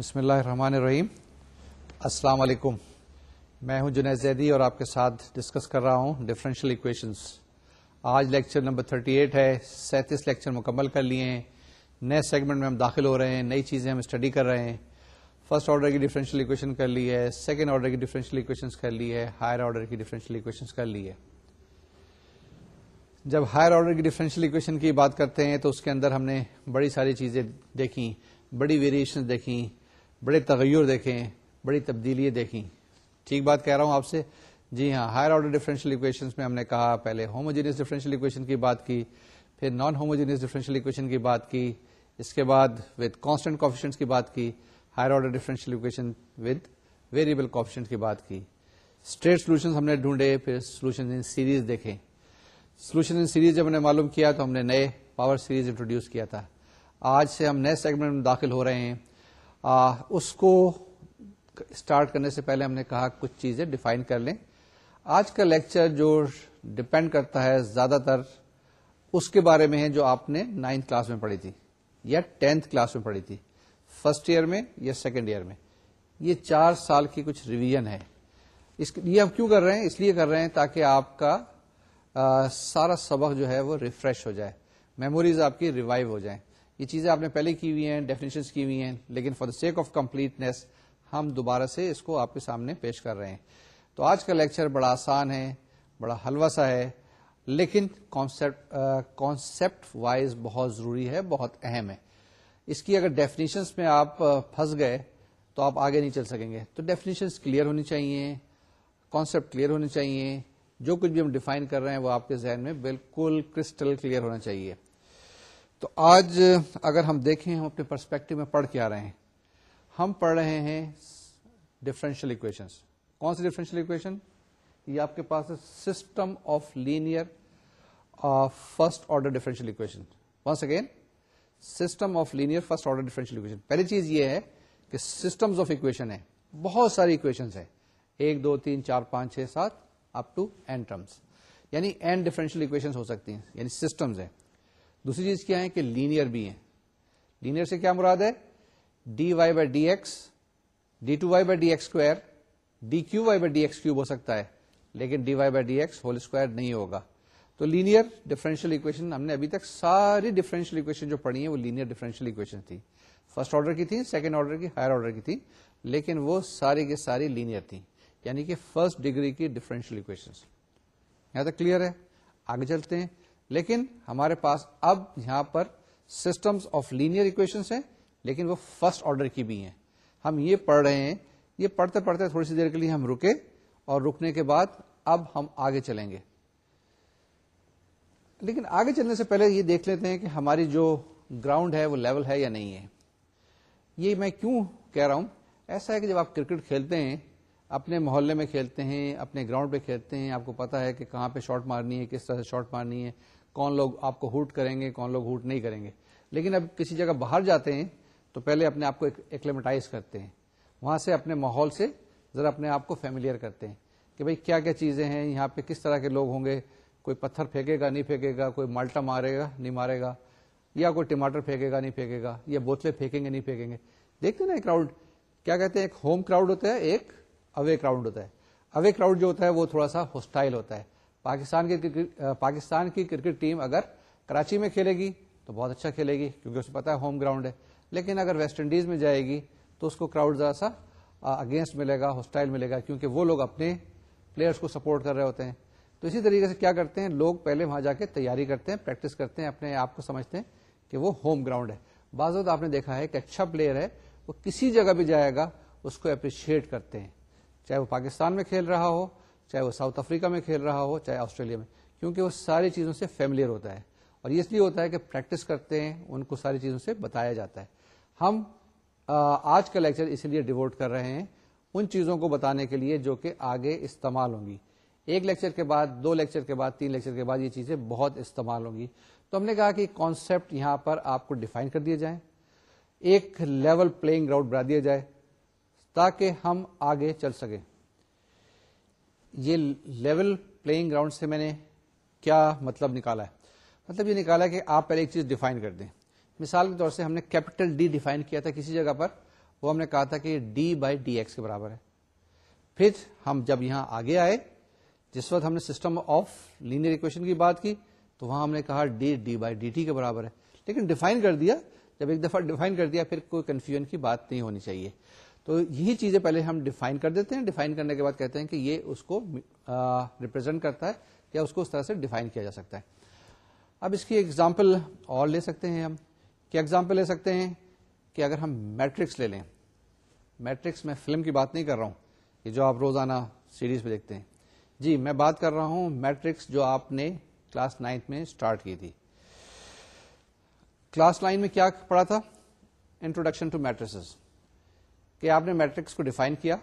بسم اللہ الرحمن الرحیم۔ السلام علیکم۔ میں ہوں جنید زیدی اور آپ کے ساتھ ڈسکس کر رہا ہوں ڈفرینشیل اکویشنس آج لیکچر نمبر 38 ہے۔ سینتیس لیکچر مکمل کر لیے ہیں۔ نئے سیگمنٹ میں ہم داخل ہو رہے ہیں۔ نئی چیزیں ہم اسٹڈی کر رہے ہیں۔ فرسٹ آرڈر کی ڈفرینشیل اکویشن کر لی ہے۔ سیکنڈ آرڈر کی ڈفرینشیل اکویشن کر لی ہے۔ ہائر آرڈر کی ڈفرینشیل اکویشن کر لی ہے۔ جب ہائر آرڈر کی ڈفرینشیل اکویشن کی بات کرتے ہیں تو اس کے اندر ہم نے بڑی ساری چیزیں دیکھی بڑی ویریشن دیکھی بڑے تغیر دیکھیں، بڑی تبدیلیاں دیکھیں۔ ٹھیک بات کہہ رہا ہوں آپ سے۔ جی ہاں ہائر آرڈر ڈفرینشیل اکویشن میں ہم نے کہا، پہلے ہوموجینس ڈفرینشیل اکویشن کی بات کی، پھر نان ہوموجینس ڈفرینشیل اکویشن کی بات کی، اس کے بعد وتھ کانسٹنٹ کوفیشنٹ کی بات کی higher order differential equation with variable coefficient کی بات کی۔ اسٹریٹ سولوشن ہم نے ڈھونڈے، پھر سولوشن ان سیریز دیکھیں سولوشن ان سیریز جب ہم نے معلوم کیا تو ہم نے نئے پاور سیریز انٹروڈیوس کیا تھا۔ آج سے ہم نئے سیگمنٹ میں داخل ہو رہے ہیں۔ آ, اس کو اسٹارٹ کرنے سے پہلے ہم نے کہا کچھ چیزیں ڈیفائن کر لیں۔ آج کا لیکچر جو ڈپینڈ کرتا ہے زیادہ تر اس کے بارے میں ہے جو آپ نے نائنتھ کلاس میں پڑھی تھی یا ٹینتھ کلاس میں پڑھی تھی۔ فرسٹ ایئر میں یا سیکنڈ ایئر میں۔ یہ چار سال کی کچھ ریویژن ہے۔ اس یہ ہم کیوں کر رہے ہیں؟ اس لیے کر رہے ہیں تاکہ آپ کا آ, سارا سبق جو ہے وہ ریفریش ہو جائے۔ میموریز آپ کی ریوائو ہو جائیں۔ یہ چیزیں آپ نے پہلے کی ہوئی ہیں ڈیفینیشن کی ہوئی ہیں، لیکن for the sake of completeness ہم دوبارہ سے اس کو آپ کے سامنے پیش کر رہے ہیں۔ تو آج کا لیکچر بڑا آسان ہے، بڑا حلوہ سا ہے، لیکن کانسیپٹ وائز بہت ضروری ہے، بہت اہم ہے۔ اس کی اگر ڈیفینیشنس میں آپ پھنس گئے، تو آپ آگے نہیں چل سکیں گے۔ تو ڈیفینیشنس کلیئر ہونی چاہیے کانسیپٹ کلیئر ہونے چاہیے۔ جو کچھ بھی ہم ڈیفائن کر رہے ہیں، وہ آپ کے ذہن میں بالکل کرسٹل کلیئر ہونا چاہیے۔ تو آج اگر ہم دیکھیں، ہم اپنے پرسپیکٹو میں پڑھ کے آ رہے ہیں۔ ہم پڑھ رہے ہیں ڈفرینشیل اکویشن کون سی ڈفرینشیل اکویشن یہ آپ کے پاس system of linear first order differential equation once again system of linear first order differential equation پہلی چیز یہ ہے کہ سسٹمز آف اکویشن ہے بہت ساری اکویشن ہے ایک، دو، تین، چار، پانچ، چھ، سات اپ ٹو این ٹرمس یعنی این ڈفرینشیل اکویشن ہو سکتی ہیں۔ یعنی سسٹمز ہیں۔ دوسری چیز کیا ہے کہ لینئر بھی ہیں۔ لینئر سے کیا مراد ہے؟ D y by d x d two y by d x square d cube y by d x cube ہو سکتا ہے، لیکن d y by d x whole square نہیں ہوگا۔ تو لینئر ڈفرینشیل اکویشن ہم نے ابھی تک ساری ڈفرینشیل اکویشن جو پڑھی ہیں، وہ لینئر ڈفرینشیل اکویشن تھی۔ فرسٹ آرڈر کی تھی سیکنڈ آرڈر کی ہائر آرڈر کی تھی، لیکن وہ ساری کی ساری لینئر تھی۔ یعنی کہ فرسٹ ڈگری کی ڈفرینشیل اکویشن یہاں تک کلیئر ہے؟ آگے چلتے ہیں۔ لیکن ہمارے پاس اب یہاں پر سسٹمز آف لینئر اکویشن ہیں، لیکن وہ فرسٹ آرڈر کی بھی ہیں۔ ہم یہ پڑھ رہے ہیں، یہ پڑھتے پڑھتے تھوڑی سی دیر کے لیے ہم رکے اور رکنے کے بعد اب ہم آگے چلیں گے۔ لیکن آگے چلنے سے پہلے یہ دیکھ لیتے ہیں کہ ہماری جو گراؤنڈ ہے وہ لیول ہے یا نہیں ہے۔ یہ میں کیوں کہہ رہا ہوں؟ ایسا ہے کہ جب آپ کرکٹ کھیلتے ہیں، اپنے محلے میں کھیلتے ہیں، اپنے گراؤنڈ پہ کھیلتے ہیں، آپ کو پتا ہے کہ کہاں پہ شاٹ مارنی ہے، کس طرح سے شاٹ مارنی ہے۔ کون لوگ آپ کو ہوٹ کریں گے، کون لوگ ہوٹ نہیں کریں گے۔ لیکن اب کسی جگہ باہر جاتے ہیں تو پہلے اپنے آپ کو ایکلیمیٹائز کرتے ہیں۔ وہاں سے اپنے ماحول سے ذرا اپنے آپ کو فیملیئر کرتے ہیں کہ بھئی کیا کیا چیزیں ہیں، یہاں پہ کس طرح کے لوگ ہوں گے۔ کوئی پتھر پھینکے گا، نہیں پھینکے گا، کوئی مالٹا مارے گا، نہیں مارے گا۔ یا کوئی ٹماٹر پھینکے گا، نہیں پھینکے گا، یا بوتلیں پھینکیں گے، نہیں پھینکیں گے۔ دیکھتے نا کراؤڈ کیا کہتے ہیں؟ ایک ہوم کراؤڈ ہوتا ہے، ایک اوے کراؤڈ ہوتا ہے۔ اوے کراؤڈ جو ہوتا ہے وہ تھوڑا سا ہوسٹائل ہوتا ہے۔ پاکستان کی پاکستان کی کرکٹ ٹیم اگر کراچی میں کھیلے گی تو بہت اچھا کھیلے گی، کیونکہ اسے پتا ہے ہوم گراؤنڈ ہے۔ لیکن اگر ویسٹ انڈیز میں جائے گی تو اس کو کراؤڈ ذرا سا اگینسٹ ملے گا ہوسٹائل ملے گا، کیونکہ وہ لوگ اپنے پلیئرس کو سپورٹ کر رہے ہوتے ہیں۔ تو اسی طریقے سے کیا کرتے ہیں؟ لوگ پہلے وہاں جا کے تیاری کرتے ہیں، پریکٹس کرتے ہیں، اپنے آپ کو سمجھتے ہیں کہ وہ ہوم گراؤنڈ ہے۔ بعض وقت آپ نے دیکھا ہے کہ اچھا پلیئر ہے، وہ کسی جگہ بھی جائے گا، اس کو اپریشیٹ کرتے ہیں۔ چاہے وہ پاکستان میں کھیل رہا ہو چاہے وہ ساؤتھ افریقہ میں کھیل رہا ہو، چاہے آسٹریلیا میں، کیونکہ وہ ساری چیزوں سے فیملیئر ہوتا ہے۔ اور یہ اس لیے ہوتا ہے کہ پریکٹس کرتے ہیں، ان کو ساری چیزوں سے بتایا جاتا ہے۔ ہم آج کا لیکچر اسی لیے ڈیوٹ کر رہے ہیں ان چیزوں کو بتانے کے لیے جو کہ آگے استعمال ہوں گی۔ ایک لیکچر کے بعد، دو لیکچر کے بعد، تین لیکچر کے بعد یہ چیزیں بہت استعمال ہوں گی۔ تو ہم نے کہا کہ کانسیپٹ یہاں پر آپ کو ڈیفائن کر دیے جائیں ایک لیول پلئنگ گراؤنڈ بنا دیا جائے تاکہ ہم آگے چل سکیں۔ یہ لیول پلئنگ گراؤنڈ سے میں نے کیا مطلب نکالا ہے؟ مطلب یہ نکالا کہ آپ پہلے ایک چیز ڈیفائن کر دیں۔ مثال کے طور سے ہم نے کیپٹل ڈی ڈیفائن کیا تھا کسی جگہ پر، وہ ہم نے کہا تھا کہ ڈی بائی ڈی ایکس کے برابر ہے۔ پھر ہم جب یہاں آگے آئے، جس وقت ہم نے سسٹم آف لینئر اکویشن کی بات کی، تو وہاں ہم نے کہا d d by d t کے برابر ہے۔ لیکن ڈیفائن کر دیا، جب ایک دفعہ ڈیفائن کر دیا، پھر کوئی کنفیوژن کی بات نہیں ہونی چاہیے۔ تو یہی چیزیں پہلے ہم ڈیفائن کر دیتے ہیں۔ ڈیفائن کرنے کے بعد کہتے ہیں کہ یہ اس کو ریپرزینٹ کرتا ہے یا اس کو اس طرح سے ڈیفائن کیا جا سکتا ہے۔ اب اس کی ایگزامپل اور لے سکتے ہیں ہم۔ کیا ایگزامپل لے سکتے ہیں کہ اگر ہم میٹرکس لے لیں۔ میٹرکس میں فلم کی بات نہیں کر رہا ہوں۔ یہ جو آپ روزانہ سیریز پہ دیکھتے ہیں۔ جی میں بات کر رہا ہوں میٹرکس جو آپ نے کلاس نائنتھ میں اسٹارٹ کی تھی۔ کلاس نائن میں کیا پڑھا تھا؟ انٹروڈکشن ٹو میٹرسز کہ آپ نے میٹرکس کو ڈیفائن کیا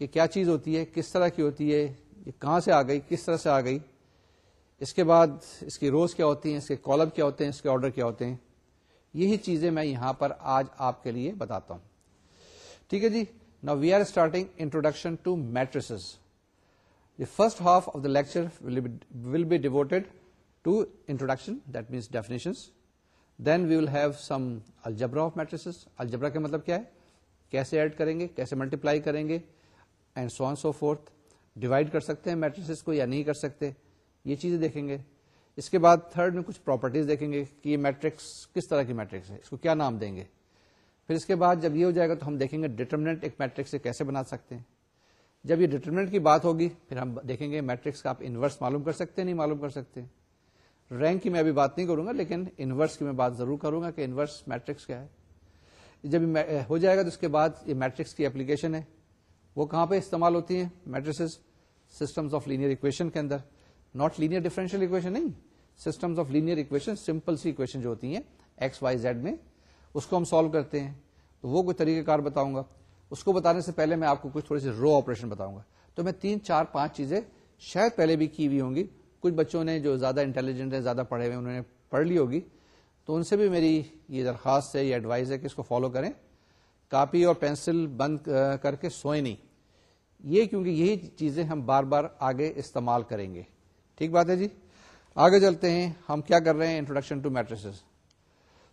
کہ کیا چیز ہوتی ہے، کس طرح کی ہوتی ہے، یہ کہاں سے آ گئی، کس طرح سے آ گئی، اس کے بعد اس کی روز کیا ہوتی ہیں، اس کے کالم کیا ہوتے ہیں، اس کے آرڈر کیا ہوتے ہیں، یہی چیزیں میں یہاں پر آج آپ کے لیے بتاتا ہوں۔ ٹھیک ہے جی نا we are starting introduction to matrices the first half of the lecture will be devoted to introduction that means definition then we will have some algebra of matrices algebra کا مطلب کیا ہے؟ کیسے ایڈ کریں گے، کیسے ملٹیپلائی کریں گے and so so forth divide کر سکتے ہیں میٹریسز کو یا نہیں کر سکتے، یہ چیزیں دیکھیں گے۔ اس کے بعد تھرڈ میں کچھ پراپرٹیز دیکھیں گے کہ یہ میٹرکس کس طرح کی میٹرکس ہے، اس کو کیا نام دیں گے۔ پھر اس کے بعد جب یہ ہو جائے گا تو ہم دیکھیں گے ڈیٹرمنٹ ایک میٹرکس سے کیسے بنا سکتے ہیں۔ جب یہ ڈیٹرمنٹ کی بات ہوگی، پھر ہم دیکھیں گے میٹرکس کا آپ انورس معلوم کر سکتے ہیں، نہیں معلوم کر سکتے۔ رینک کی میں ابھی بات نہیں کروں گا، لیکن انورس کی میں بات ضرور کروں گا کہ انورس میٹرکس کیا ہے۔ جب ہو جائے گا تو اس کے بعد یہ میٹرکس کی اپلیکیشن ہے۔ وہ کہاں پہ استعمال ہوتی ہیں؟ Matrices systems of linear equation کے اندر۔ ناٹ لینئر ڈیفرنشیل اکویشن نہیں۔ Systems of linear equation simple C equation جو ہوتی ہیں ایکس وائی زیڈ میں۔ اس کو ہم سالو کرتے ہیں۔ تو وہ کوئی طریقہ کار بتاؤں گا۔ اس کو بتانے سے پہلے میں آپ کو کچھ تھوڑی سی رو آپریشن بتاؤں گا۔ تو میں تین، چار، پانچ چیزیں شاید پہلے بھی کی ہوئی ہوں گی۔ کچھ بچوں نے جو زیادہ انٹیلیجنٹ ہے زیادہ پڑھے ہوئے انہوں نے پڑھ لی ہوگی۔ تو ان سے بھی میری یہ درخواست ہے، یہ ایڈوائز ہے کہ اس کو فالو کریں۔ کاپی اور پینسل بند کر کے سوئیں نہیں۔ یہ کیونکہ یہی چیزیں ہم بار بار آگے استعمال کریں گے۔ ٹھیک بات ہے جی؟ آگے چلتے ہیں۔ ہم کیا کر رہے ہیں؟ انٹروڈکشن ٹو میٹرس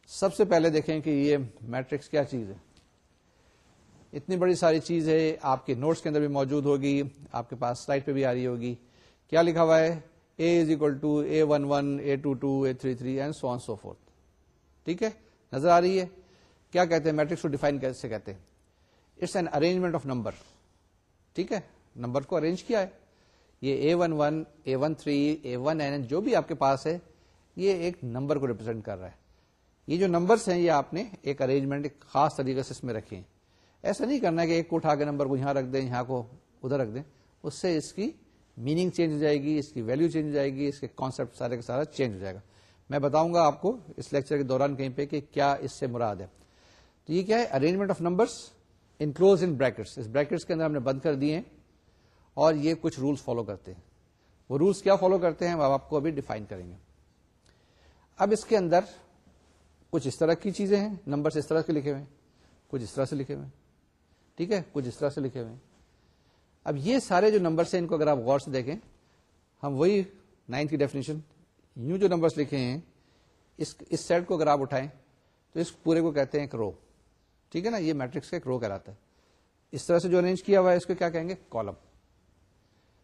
سب سے پہلے دیکھیں کہ یہ میٹرکس کیا چیز ہے۔ اتنی بڑی ساری چیز ہے۔ آپ کے نوٹس کے اندر بھی موجود ہوگی۔ آپ کے پاس سلائڈ پہ بھی آ رہی ہوگی۔ کیا لکھا ہوا ہے؟ A is equal to a one one a two two a three three and so on so forth ٹھیک ہے؟ نظر آ رہی ہے؟ کیا کہتے ہیں؟ میٹرکس کو ڈیفائن کیسے کہتے ہیں؟ It's an arrangement of number ٹھیک ہے؟ نمبر کو ارینج کیا ہے؟ یہ a one one a one three a one n جو بھی آپ کے پاس ہے، یہ ایک نمبر کو ریپرزینٹ کر رہا ہے۔ یہ جو نمبرس ہیں، یہ آپ نے ایک ارینجمنٹ ایک خاص طریقے سے اس میں رکھے ہیں۔ ایسا نہیں کرنا کہ ایک کو اٹھا کے نمبر کو یہاں رکھ دیں، یہاں کو ادھر رکھ دیں۔ اس سے اس کی میننگ چینج ہو جائے گی، اس کی ویلو چینج ہو جائے گی، اس کے کانسیپٹ سارے کا سارا چینج ہو جائے گا۔ میں بتاؤں گا آپ کو اس لیکچر کے دوران کہیں پہ کہ کیا اس سے مراد ہے۔ تو یہ کیا ہے؟ Arrangement of numbers enclosed in brackets us brackets کے اندر ہم نے بند کر دیے ہیں اور یہ کچھ رولس فالو کرتے ہیں۔ وہ رولس کیا فالو کرتے ہیں؟ وہ آپ کو ابھی ڈیفائن کریں گے۔ اب اس کے اندر کچھ اس طرح کی چیزیں ہیں۔ نمبر اس طرح کے لکھے ہوئے کچھ اس طرح سے لکھے ہوئے ٹھیک ہے؟ کچھ اس طرح سے لکھے ہوئے اب یہ سارے جو نمبرس ہیں، ان کو اگر آپ غور سے دیکھیں، ہم وہی نائنتھ کی ڈیفینیشن یوں جو نمبرس لکھے ہیں، اس اس سیٹ کو اگر آپ اٹھائیں، تو اس پورے کو کہتے ہیں ایک رو ٹھیک ہے نا؟ یہ میٹرکس کا ایک رو کہلاتا ہے۔ اس طرح سے جو ارینج کیا ہوا ہے، اس کو کیا کہیں گے؟ کالم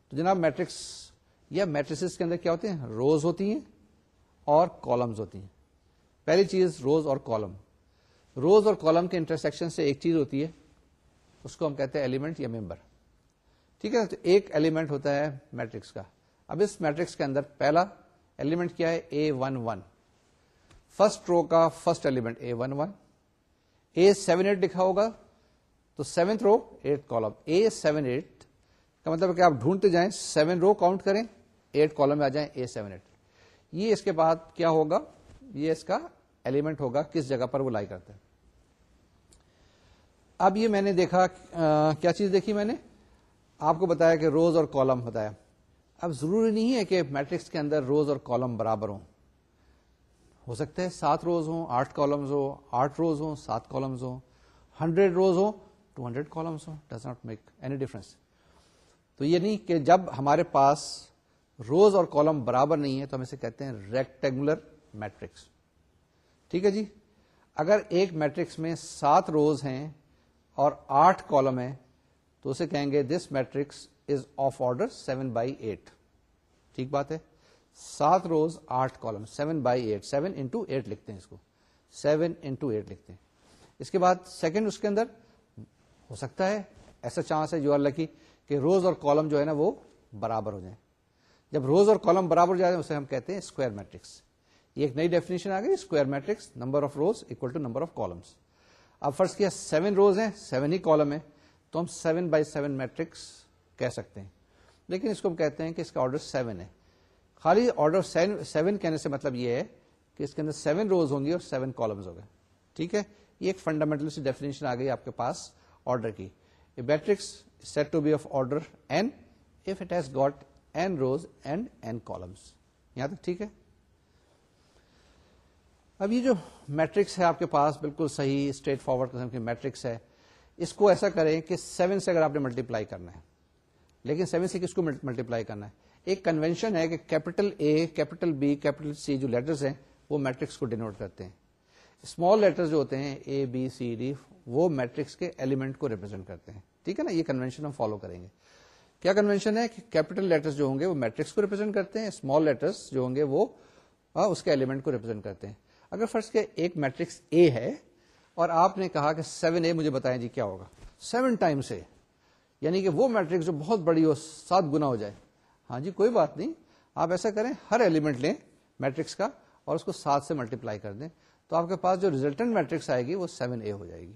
تو جناب میٹرکس یا میٹریس کے اندر کیا ہوتے ہیں؟ روز ہوتی ہیں اور کالمز ہوتی ہیں۔ پہلی چیز روز اور کالم روز اور کالم کے انٹرسیکشن سے ایک چیز ہوتی ہے، اس کو ہم کہتے ہیں ایلیمنٹ یا ممبر ٹھیک ہے تو ایک ایلیمنٹ ہوتا ہے میٹرکس کا۔ اب اس میٹرکس کے اندر پہلا ایلیمنٹ کیا ہے a one one first row کا first element a one one a seven eight لکھا ہوگا تو seventh row eight column a seven eight کا مطلب کہ آپ ڈھونڈتے جائیں سیون رو کاؤنٹ کریں ایٹ کالم میں آ جائیں اے سیون ایٹ یہ اس کے بعد کیا ہوگا یہ اس کا ایلیمنٹ ہوگا کس جگہ پر وہ لائی کرتا ہے اب یہ میں نے دیکھا کیا چیز دیکھی میں نے آپ کو بتایا کہ روز اور کالم بتایا اب ضروری نہیں ہے کہ میٹرکس کے اندر روز اور کالم برابر ہوں۔ ہو سکتا ہے سات روز ہوں، آٹھ کالمز ہو آٹھ روز ہوں، سات کالمز ہوں، ہنڈریڈ روز ہوں ٹو ہنڈریڈ کالمس ہوں does not make any difference تو یہ نہیں کہ جب ہمارے پاس روز اور کالم برابر نہیں ہے تو ہم اسے کہتے ہیں ریکٹینگولر میٹرکس ٹھیک ہے جی؟ اگر ایک میٹرکس میں سات روز ہیں اور آٹھ کالم ہے تو اسے کہیں گے this matrix is of order seven by eight ٹھیک بات ہے؟ سات روز آٹھ column seven by eight seven into eight لکھتے ہیں اس کو۔ سیون انٹو ایٹ لکھتے ہیں۔ اس کے بعد سیکنڈ اس کے اندر ہو سکتا ہے، ایسا چانس ہے جو اللہ کی، کہ روز اور کالم جو ہے نا وہ برابر ہو جائیں۔ جب روز اور کالم برابر ہو جائے اسے ہم کہتے ہیں اسکوائر میٹرکس یہ ایک نئی ڈیفینیشن آ گئی square matrix number of rows equal to number of columns اب فرض کیا سیون روز ہیں سیون ہی کالم ہے تو ہم سیون بائی سیون میٹرکس کہہ سکتے ہیں۔ لیکن اس کو ہم کہتے ہیں کہ اس کا آرڈر سیون ہے۔ خالی آرڈر سیون کہنے سے مطلب یہ ہے کہ اس کے اندر سیون روز ہوں گی اور سیون کالمز ہو گئے۔ ٹھیک ہے؟ یہ ایک فنڈامنٹل سی ڈیفینیشن آ گئی آپ کے پاس آرڈر کی۔ Matrix said to be of order n if it has got n rows and n columns یہاں تک ٹھیک ہے؟ اب یہ جو میٹرکس ہے آپ کے پاس بالکل صحیح اسٹریٹ فارورڈ قسم کی میٹرکس ہے۔ اس کو ایسا کریں کہ سیون سے اگر آپ نے ملٹیپلائی کرنا ہے لیکن سیون سے کس کو ملٹیپلائی کرنا ہے؟ ایک کنوینشن ہے کہ capital A capital B capital C جو لیٹرز ہیں، وہ میٹرکس کو ڈینوٹ کرتے ہیں. اسمال لیٹر جو ہوتے ہیں اے بی سی ڈی وہ میٹرکس کے ایلیمنٹ کو ریپرزینٹ کرتے ہیں. ٹھیک ہے نا؟ یہ کنوینشن ہم فالو کریں گے. کیا کنوینشن ہے کہ کیپٹل لیٹرز جو ہوں گے وہ میٹرکس کو ریپرزینٹ کرتے ہیں اسمال لیٹرس جو ہوں گے وہ اس کے ایلیمنٹ کو ریپرزینٹ کرتے ہیں. اگر فرض کے ایک میٹرکس اے ہے اور آپ نے کہا کہ سیون اے مجھے بتائیں جی کیا ہوگا؟ سیون ٹائمس اے یعنی کہ وہ میٹرکس جو بہت بڑی ہو سات گنا ہو جائے۔ ہاں جی کوئی بات نہیں۔ آپ ایسا کریں، ہر ایلیمنٹ لیں میٹرکس کا اور اس کو سات سے ملٹیپلائی کر دیں۔ تو آپ کے پاس جو ریزلٹنٹ میٹرکس آئے گی وہ سیون اے ہو جائے گی۔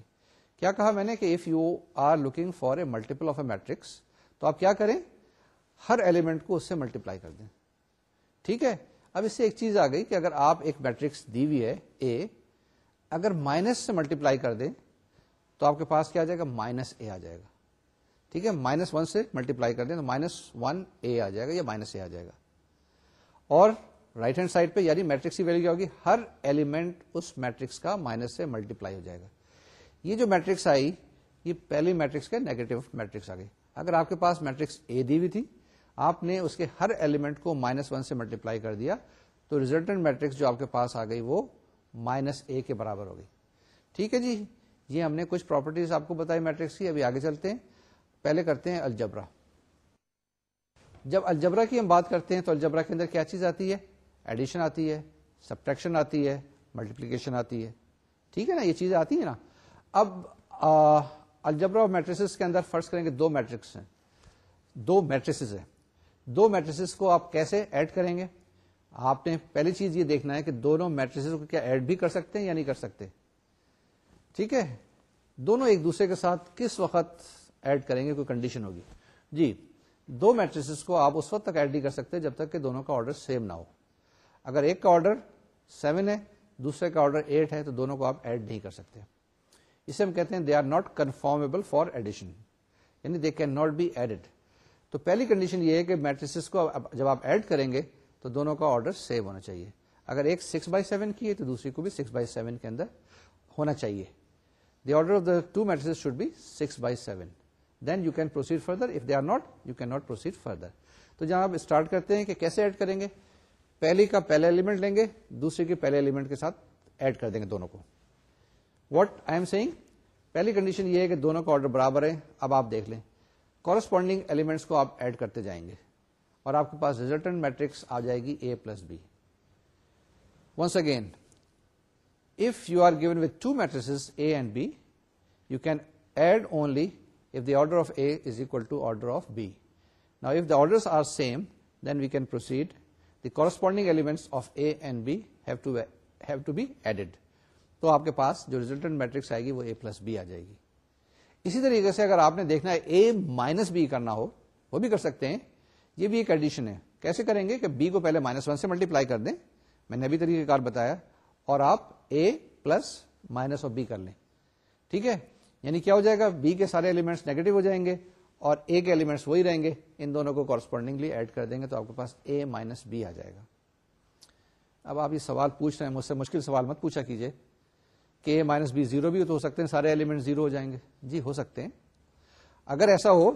کیا کہا میں نے کہ if you are looking for a multiple of a matrix تو آپ کیا کریں؟ ہر ایلیمنٹ کو اس سے ملٹیپلائی کر دیں۔ ٹھیک ہے؟ اب اس سے ایک چیز آ گئی کہ اگر آپ ایک میٹرکس دی ہوئی ہے اے اگر مائنس سے ملٹیپلائی کر دیں، تو آپ کے پاس کیا آ جائے گا؟ مائنس اے آ جائے گا۔ ٹھیک ہے مائنس ون سے ملٹیپلائی کر دیں تو مائنس ون اے آ جائے گا یا مائنس اے آ جائے گا۔ اور رائٹ ہینڈ سائڈ پہ یعنی میٹرکس کی ویلو کیا ہوگی؟ ہر ایلیمنٹ اس میٹرکس کا مائنس سے ملٹیپلائی ہو جائے گا۔ یہ جو میٹرکس آئی، یہ پہلی میٹرکس کا نیگیٹو میٹرکس آ گئی۔ اگر آپ کے پاس میٹرکس اے دی ہوئی تھی، آپ نے اس کے ہر ایلیمنٹ کو مائنس ون سے ملٹیپلائی کر دیا، تو ریزلٹنٹ میٹرکس جو آپ کے پاس آ گئی، وہ مائنس اے کے برابر ہو گئی۔ ٹھیک ہے جی یہ ہم نے کچھ پراپرٹیز آپ کو بتائی میٹرکس کی، ابھی آگے چلتے ہیں۔ پہلے کرتے ہیں الجبرا جب الجبرا کی ہم بات کرتے ہیں تو الجبرا کے اندر کیا چیز آتی ہے؟ ایڈیشن آتی ہے سبٹریکشن آتی ہے ملٹیپلیکیشن آتی ہے۔ ٹھیک ہے نا؟ یہ چیزیں آتی ہیں نا۔ اب الجبرا میٹریس کے اندر فرض کریں گے دو میٹرکس ہیں۔ دو میٹریس ہیں۔ دو میٹریس کو آپ کیسے ایڈ کریں گے؟ آپ نے پہلی چیز یہ دیکھنا ہے کہ دونوں میٹریس کو کیا ایڈ بھی کر سکتے ہیں یا نہیں کر سکتے۔ ٹھیک ہے؟ دونوں ایک دوسرے کے ساتھ کس وقت ایڈ کریں گے، کوئی کنڈیشن ہوگی۔ جی دو میٹریس کو آپ اس وقت تک ایڈ نہیں کر سکتے جب تک کہ دونوں کا آرڈر سیم نہ ہو۔ اگر ایک کا آرڈر سیون ہے، دوسرے کا آرڈر ایٹ ہے، تو دونوں کو آپ ایڈ نہیں کر سکتے۔ اسے ہم کہتے ہیں they are not conformable for addition یعنی they can not be added تو پہلی کنڈیشن یہ ہے کہ میٹریس کو جب آپ ایڈ کریں گے، تو دونوں کا آرڈر سیو ہونا چاہیے۔ اگر ایک سکس بائی سیون کی ہے، تو دوسری کو بھی سکس بائی سیون کے اندر ہونا چاہیے۔ The order of the two matrices should be six by seven then you can proceed further if they are not you can not proceed further تو جہاں آپ اسٹارٹ کرتے ہیں کہ کیسے ایڈ کریں گے؟ پہلی کا پہلے ایلیمنٹ لیں گے دوسرے کے پہلے ایلیمنٹ کے ساتھ ایڈ کر دیں گے دونوں کو۔ واٹ آئی ایم سیئنگ پہلی کنڈیشن یہ ہے کہ دونوں کا آرڈر برابر ہے۔ اب آپ دیکھ لیں۔ کورسپونڈنگ ایلیمنٹس کو آپ ایڈ کرتے جائیں گے۔ اور آپ کے پاس ریزلٹنٹ میٹرکس آ جائے گی A plus B once again if you are given with two matrices A and B you can add only if the order of A is equal to order of B نا if the order are same then we can proceed the corresponding elements of A and B have to be added تو آپ کے پاس جو resultant matrix آئے گی وہ اے plus be آ جائے گی۔ اسی طریقے سے اگر آپ نے دیکھنا ہے اے مائنس بی کرنا ہو، وہ بھی کر سکتے ہیں۔ یہ بھی ایک ایڈیشن ہے۔ کیسے کریں گے کہ بی کو پہلے مائنس ون سے ملٹیپلائی کر دیں۔ میں نے ابھی طریقہ کار بتایا۔ اور آپ A plus minus of B کر لیں۔ ٹھیک ہے؟ یعنی کیا ہو جائے گا؟ بی کے سارے ایلیمنٹس نیگیٹو ہو جائیں گے اور اے کے ایلیمنٹس وہی رہیں گے، ان دونوں کو کورسپونڈنگلی ایڈ کر دیں گے تو آپ کے پاس اے مائنس بی آ جائے گا۔ اب آپ یہ سوال پوچھ رہے ہیں، مجھ سے مشکل سوال مت پوچھا کیجیے کہ اے مائنس بی زیرو بھی تو ہو سکتے ہیں، سارے ایلیمنٹ زیرو ہو جائیں گے۔ جی ہو سکتے ہیں۔ اگر ایسا ہو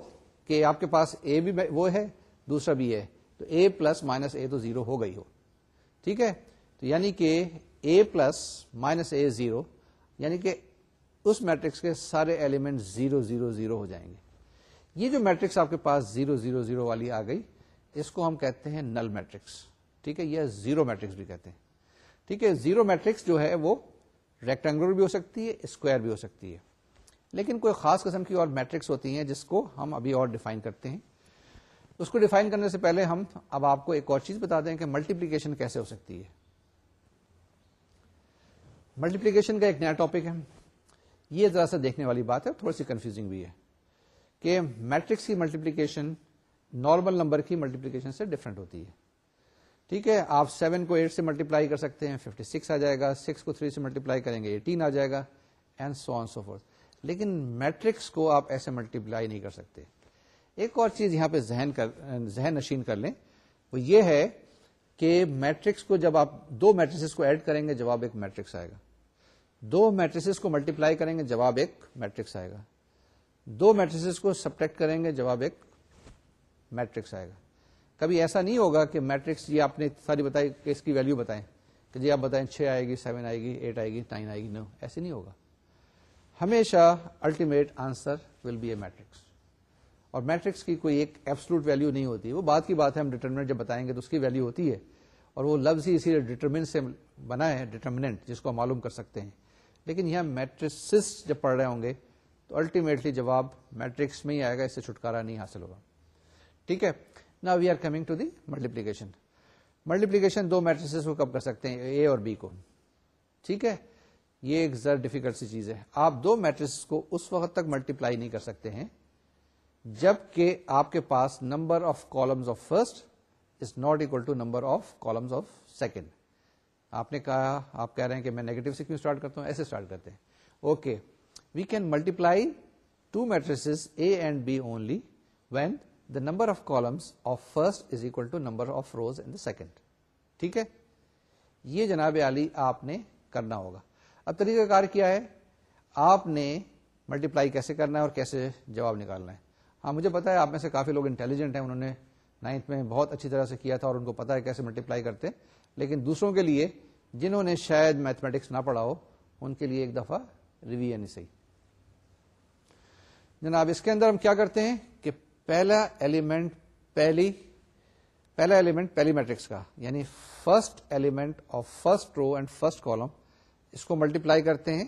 کہ آپ کے پاس اے بھی وہ ہے، دوسرا بھی ہے، تو اے پلس مائنس اے تو زیرو ہو گئی ہو۔ ٹھیک ہے؟ تو یعنی کہ A plus minus A zero یعنی کہ اس میٹرکس کے سارے ایلیمنٹ زیرو زیرو زیرو ہو جائیں گے۔ یہ جو میٹرکس آپ کے پاس زیرو زیرو زیرو والی آ گئی، اس کو ہم کہتے ہیں نل میٹرکس ٹھیک ہے یا زیرو میٹرکس بھی کہتے ہیں۔ ٹھیک ہے زیرو میٹرکس جو ہے وہ ریکٹینگولر بھی ہو سکتی ہے اسکوائر بھی ہو سکتی ہے۔ لیکن کوئی خاص قسم کی اور میٹرکس ہوتی ہیں جس کو ہم ابھی اور ڈیفائن کرتے ہیں۔ اس کو ڈیفائن کرنے سے پہلے ہم اب آپ کو ایک اور چیز بتا دیں کہ ملٹیپلیکیشن کیسے ہو سکتی ہے۔ ملٹیپلیکیشن کا ایک نیا ٹاپک ہے۔ یہ ذرا سا دیکھنے والی بات ہے تھوڑی سی کنفیوزنگ بھی ہے کہ میٹرکس کی ملٹیپلیکیشن نارمل نمبر کی ملٹیپلیکیشن سے ڈفرنٹ ہوتی ہے۔ ٹھیک ہے، آپ سیون کو ایٹ سے ملٹیپلائی کر سکتے ہیں ففٹی سکس آ جائے گا سکس کو تھری سے ملٹیپلائی کریں گے ایٹین آ جائے گا and so on so forth لیکن میٹرکس کو آپ ایسے ملٹیپلائی نہیں کر سکتے۔ ایک اور چیز یہاں پہ ذہن کر، ذہن نشین کر لیں۔ وہ یہ ہے کہ میٹرکس کو جب آپ دو میٹریس کو ایڈ کریں گے، جواب ایک میٹرکس آئے گا۔ دو میٹریس کو ملٹیپلائی کریں گے، جواب ایک میٹرکس آئے گا۔ دو میٹریس کو سبٹیکٹ کریں گے، جواب ایک میٹرکس آئے گا۔ کبھی ایسا نہیں ہوگا کہ میٹرکس یہ آپ نے ساری بتائی، کہ اس کی ویلو بتائیں۔ کہ جی آپ بتائیں، چھ آئے گی سیون آئے گی ایٹ آئے گی نائن آئے گی۔ نو ایسے نہیں ہوگا۔ ہمیشہ ultimate answer will be a matrix اور میٹرکس کی کوئی ایک ایبسلوٹ ویلو نہیں ہوتی۔ وہ بات کی بات ہے، ہم ڈیٹرمنٹ جب بتائیں گے تو اس کی ویلو ہوتی ہے۔ اور وہ لفظ ہی اسی ڈیٹرمنٹ سے بنا ہے ڈیٹرمنٹ جس کو ہم معلوم کر سکتے ہیں۔ لیکن یہاں میٹرس جب پڑھ رہے ہوں گے تو الٹیمیٹلی جواب میٹرکس میں ہی آئے گا، اس سے چھٹکارا نہیں حاصل ہوگا۔ ٹھیک ہے؟ نا we are coming to the multiplication multiplication do matrices کو کب کر سکتے ہیں؟ اے اور بی کو۔ ٹھیک ہے؟ یہ ایک زر ڈیفیکلٹ سی چیز ہے۔ آپ دو میٹریس کو اس وقت تک ملٹیپلائی نہیں کر سکتے ہیں جبکہ آپ کے پاس number of columns of first is not equal to number of columns of second آپ نے کہا، آپ کہہ رہے ہیں کہ میں نیگیٹو سے کیوں اسٹارٹ کرتا ہوں؟ ایسے اسٹارٹ کرتے ہیں۔ Okay we can multiply two matrices A and B only when the number of columns of first is equal to number of rows in the second ٹھیک ہے؟ یہ جناب علی آپ نے کرنا ہوگا۔ اب طریقہ کار کیا ہے؟ آپ نے ملٹیپلائی کیسے کرنا ہے اور کیسے جواب نکالنا ہے؟ ہاں مجھے پتا ہے آپ میں سے کافی لوگ انٹیلیجنٹ ہیں، انہوں نے نائنتھ میں بہت اچھی طرح سے کیا تھا اور ان کو پتا ہے کیسے ملٹیپلائی کرتے لیکن دوسروں کے لیے جنہوں نے شاید میتھمیٹکس نہ پڑھا ہو، ان کے لیے ایک دفعہ ریویژن یعنی صحیح۔ جناب، اس کے اندر ہم کیا کرتے ہیں کہ پہلا ایلیمنٹ پہلی، پہلا ایلیمنٹ پہلی میٹرکس کا یعنی first element of first row and first column اس کو ملٹیپلائی کرتے ہیں۔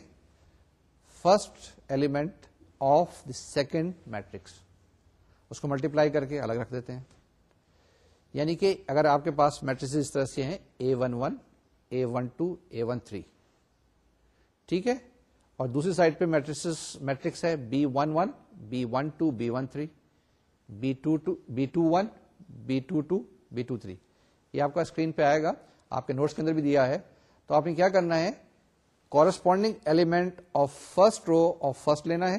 First element of the second matrix اس کو ملٹیپلائی کر کے الگ رکھ دیتے ہیں۔ یعنی کہ اگر آپ کے پاس میٹرس اس طرح سے ہیں A one one A one two A one three ٹھیک ہے؟ اور دوسری سائڈ پہ میٹرس میٹرکس ہے B one one B one two B one three B two two B two one B two two B two three یہ آپ کا screen پہ آئے گا۔ آپ کے نوٹس کے اندر بھی دیا ہے۔ تو آپ نے کیا کرنا ہے؟ Corresponding element of first row of first لینا ہے۔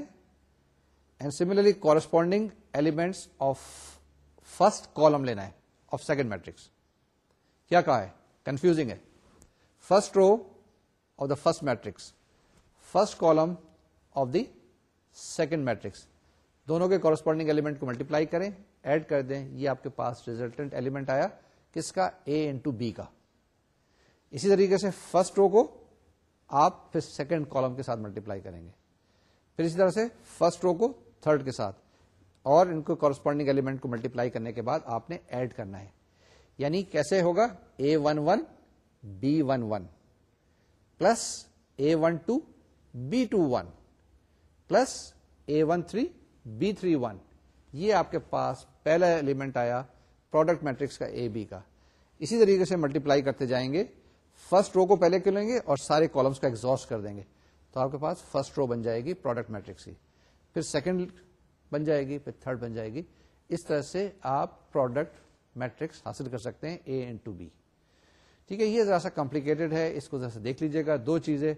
And similarly corresponding elements of first column لینا ہے۔ آف سیکنڈ میٹرکس کیا کہا ہے کنفیوزنگ ہے first row of the first matrix first column of the second matrix دونوں کے کورسپونڈنگ ایلیمنٹ کو ملٹیپلائی کریں ایڈ کر دیں یہ آپ کے پاس ریزلٹنٹ ایلیمنٹ آیا کس کا اے انٹو بی کا اسی طریقے سے فرسٹ رو کو آپ پھر سیکنڈ کالم کے ساتھ ملٹیپلائی کریں گے پھر اسی طرح سے فرسٹ رو کو تھرڈ کے ساتھ اور ان کو کورسپونڈنگ ایلیمنٹ کو ملٹیپلائی کرنے کے بعد آپ نے ایڈ کرنا ہے۔ یعنی کیسے ہوگا؟ A one one B one one plus A one two B two one plus A one three B three one یہ آپ کے پاس پہلا ایلیمنٹ آیا پروڈکٹ میٹرکس کا اے بی کا۔ اسی طریقے سے ملٹیپلائی کرتے جائیں گے۔ فرسٹ رو کو پہلے کر لیں گے اور سارے کالمس کا ایگزاسٹ کر دیں گے۔ تو آپ کے پاس فرسٹ رو بن جائے گی پروڈکٹ میٹرکس کی۔ پھر سیکنڈ بن جائے گی، پھر تھرڈ بن جائے گی۔ اس طرح سے آپ پروڈکٹ میٹرکس حاصل کر سکتے ہیں اے اینڈ ٹو بی ٹھیک ہے، یہ ذرا سا کمپلیکیٹڈ ہے۔ اس کو ذرا سا دیکھ لیجیے گا۔ دو چیزیں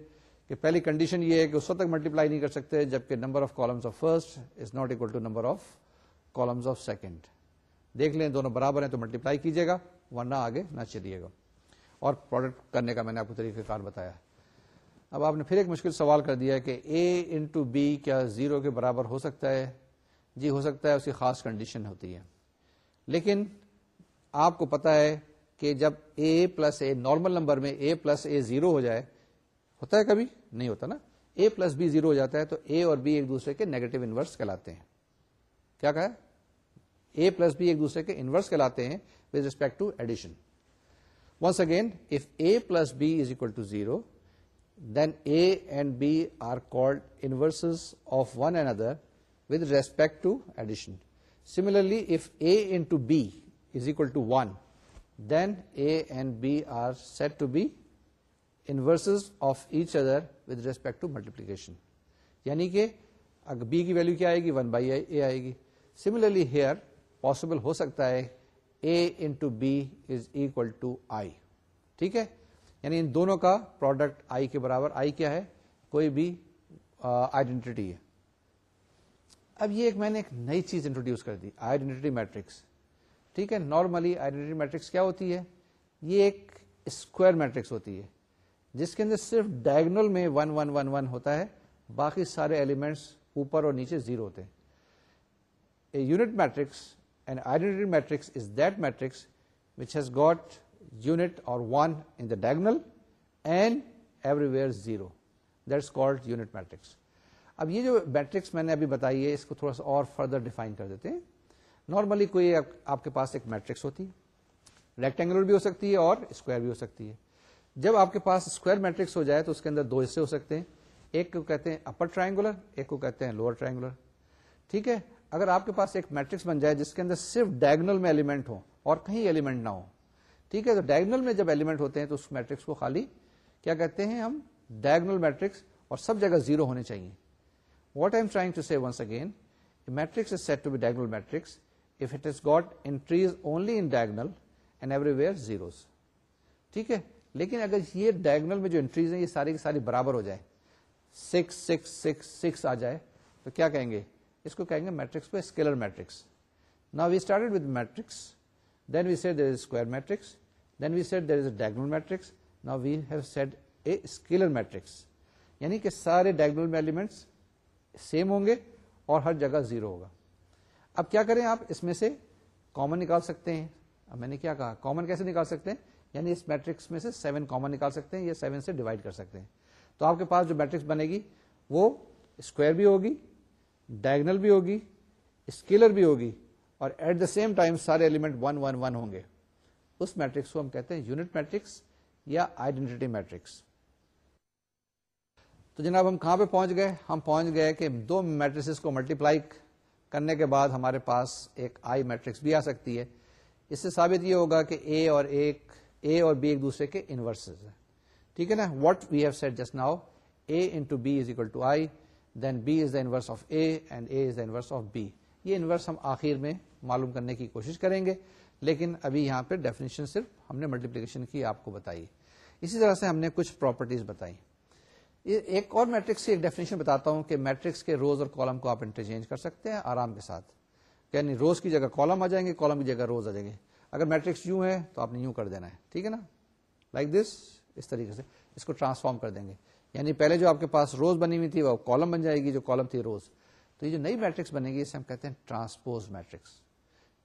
کہ پہلی کنڈیشن یہ ہے کہ اس وقت تک ملٹیپلائی نہیں کر سکتے، جبکہ number of columns of first is not equal to number of columns of second دیکھ لیں، دونوں برابر ہیں تو ملٹیپلائی کیجیے گا۔ ورنہ آگے نہ چلیے گا۔ اور پروڈکٹ کرنے کا میں نے آپ کو طریقہ کار بتایا۔ اب آپ نے پھر ایک مشکل سوال کر دیا کہ اے انٹو بی کیا زیرو کے برابر ہو سکتا ہے؟ جی ہو سکتا ہے اس کی خاص کنڈیشن ہوتی ہے۔ لیکن آپ کو پتا ہے کہ جب A plus A normal number میں اے پلس اے زیرو ہو جائے، ہوتا ہے کبھی؟ نہیں ہوتا نا۔ اے پلس بی زیرو ہو جاتا ہے تو اے اور بی ایک دوسرے کے نیگیٹو انورس کہلاتے ہیں۔ کیا کہا اے پلس بی ایک دوسرے کے انورس کہلاتے ہیں with respect to addition once again if A plus B is equal to zero then A and B are called inverse of one and other with respect to addition similarly if A into B is equal to one then A and B are said to be inverse of each other with respect to multiplication یعنی کہ اگر be کی value کیا آئے گی؟ One by اے آئے گی. Similarly hair possible ہو سکتا ہے A into B is equal to I ٹھیک ہے؟ یعنی ان دونوں کا پروڈکٹ آئی کے برابر آئی کیا ہے؟ کوئی بھی آئیڈینٹی ہے. اب یہ ایک میں نے ایک نئی چیز انٹروڈیوس کر دی آئیڈینٹی میٹرکس ٹھیک ہے؟ نارملی آئیڈینٹی میٹرکس کیا ہوتی ہے؟ یہ ایک اسکوائر میٹرکس ہوتی ہے، جس کے اندر صرف ڈائگنل میں ون ون ون ون ہوتا ہے، باقی سارے ایلیمنٹس اوپر اور نیچے زیرو ہوتے ہیں۔ Unit matrix and identity matrix is that matrix which has got unit or one in the diagonal and everywhere zero that's called unit matrix اب یہ جو میٹرکس میں نے ابھی بتائی ہے، اس کو تھوڑا سا اور فردر ڈیفائن کر دیتے ہیں۔ نارملی کوئی آپ کے پاس ایک میٹرکس ہوتی ہے۔ ریکٹینگولر بھی ہو سکتی ہے اور اسکوائر بھی ہو سکتی ہے۔ جب آپ کے پاس اسکوائر میٹرکس ہو جائے تو اس کے اندر دو حصے ہو سکتے ہیں۔ ایک کو کہتے ہیں اپر ٹرائنگولر ایک کو کہتے ہیں لوور ٹرائنگولر ٹھیک ہے؟ اگر آپ کے پاس ایک میٹرکس بن جائے جس کے اندر صرف ڈائگنل میں ایلیمنٹ ہو اور کہیں ایلیمنٹ نہ ہو، ٹھیک ہے؟ تو ڈائگنل میں جب ایلیمنٹ ہوتے ہیں تو اس میٹرکس کو خالی کیا کہتے ہیں ہم؟ ڈائگنل میٹرکس اور سب جگہ زیرو ہونے چاہیے۔ What I am trying to see once again matrix is said to be diagonal matrix if it is got entries only in diagonal and everywhere zeros ٹھیک ہے؟ لیکن اگر یہ ڈائگنل میں جو انٹریز ہیں یہ ساری کی ساری برابر ہو جائے سکس سکس سکس سکس آ جائے، تو کیا کہیں گے؟ اس کو کہیں گے میٹرکس کو اسکیلر میٹرکس نا we start with matrix then we said there is square matrix then we said there is a diagonal matrix نا we have said a scalar matrix یعنی کہ سارے ڈائگنل میں ایلیمنٹس سیم ہوں گے اور ہر جگہ زیرو ہوگا اب کیا کریں آپ اس میں سے کامن نکال سکتے ہیں اب میں نے کیا کہا کامن کیسے نکال سکتے ہیں یعنی اس میٹرکس میں سے سیون کامن نکال سکتے ہیں یا سیون سے ڈیوائڈ کر سکتے ہیں تو آپ کے پاس جو میٹرکس بنے گی وہ اسکوائر بھی ہوگی ڈائگنل بھی ہوگی اسکیلر بھی ہوگی اور ایٹ دا سیم ٹائم سارے ایلیمنٹ ون ون ون ہوں گے اس میٹرکس کو ہم کہتے ہیں یونٹ میٹرکس یا آئیڈینٹی میٹرکس تو جناب ہم کہاں پہ پہنچ گئے؟ ہم پہنچ گئے کہ دو میٹرس کو ملٹیپلائی کرنے کے بعد ہمارے پاس ایک آئی میٹرکس بھی آ سکتی ہے۔ اس سے ثابت یہ ہوگا کہ اے اور ایک اے اور بی ایک دوسرے کے انورس ٹھیک ہے نا؟ What we have said just now A into B is equal to I then B is the inverse of A and A is the inverse of B یہ انورس ہم آخر میں معلوم کرنے کی کوشش کریں گے، لیکن ابھی یہاں پہ ڈیفینیشن صرف ہم نے ملٹیپلیکیشن کی، آپ کو بتائی۔ اسی طرح سے ہم نے کچھ پراپرٹیز بتائی۔ ایک اور میٹرکس کی ایک ڈیفینیشن بتاتا ہوں کہ میٹرکس کے روز اور کالم کو آپ انٹرچینج کر سکتے ہیں آرام کے ساتھ۔ یعنی روز کی جگہ کالم آ جائیں گے، کالم کی جگہ روز آ جائیں گے۔ اگر میٹرکس یوں ہے تو آپ نے یوں کر دینا ہے، ٹھیک ہے نا؟ لائک دس اس طریقے سے اس کو ٹرانسفارم کر دیں گے۔ یعنی پہلے جو آپ کے پاس روز بنی ہوئی تھی وہ کالم بن جائے گی، جو کالم تھی روز۔ تو یہ جو نئی میٹرکس بنے گی، اسے ہم کہتے ہیں ٹرانسپوز میٹرکس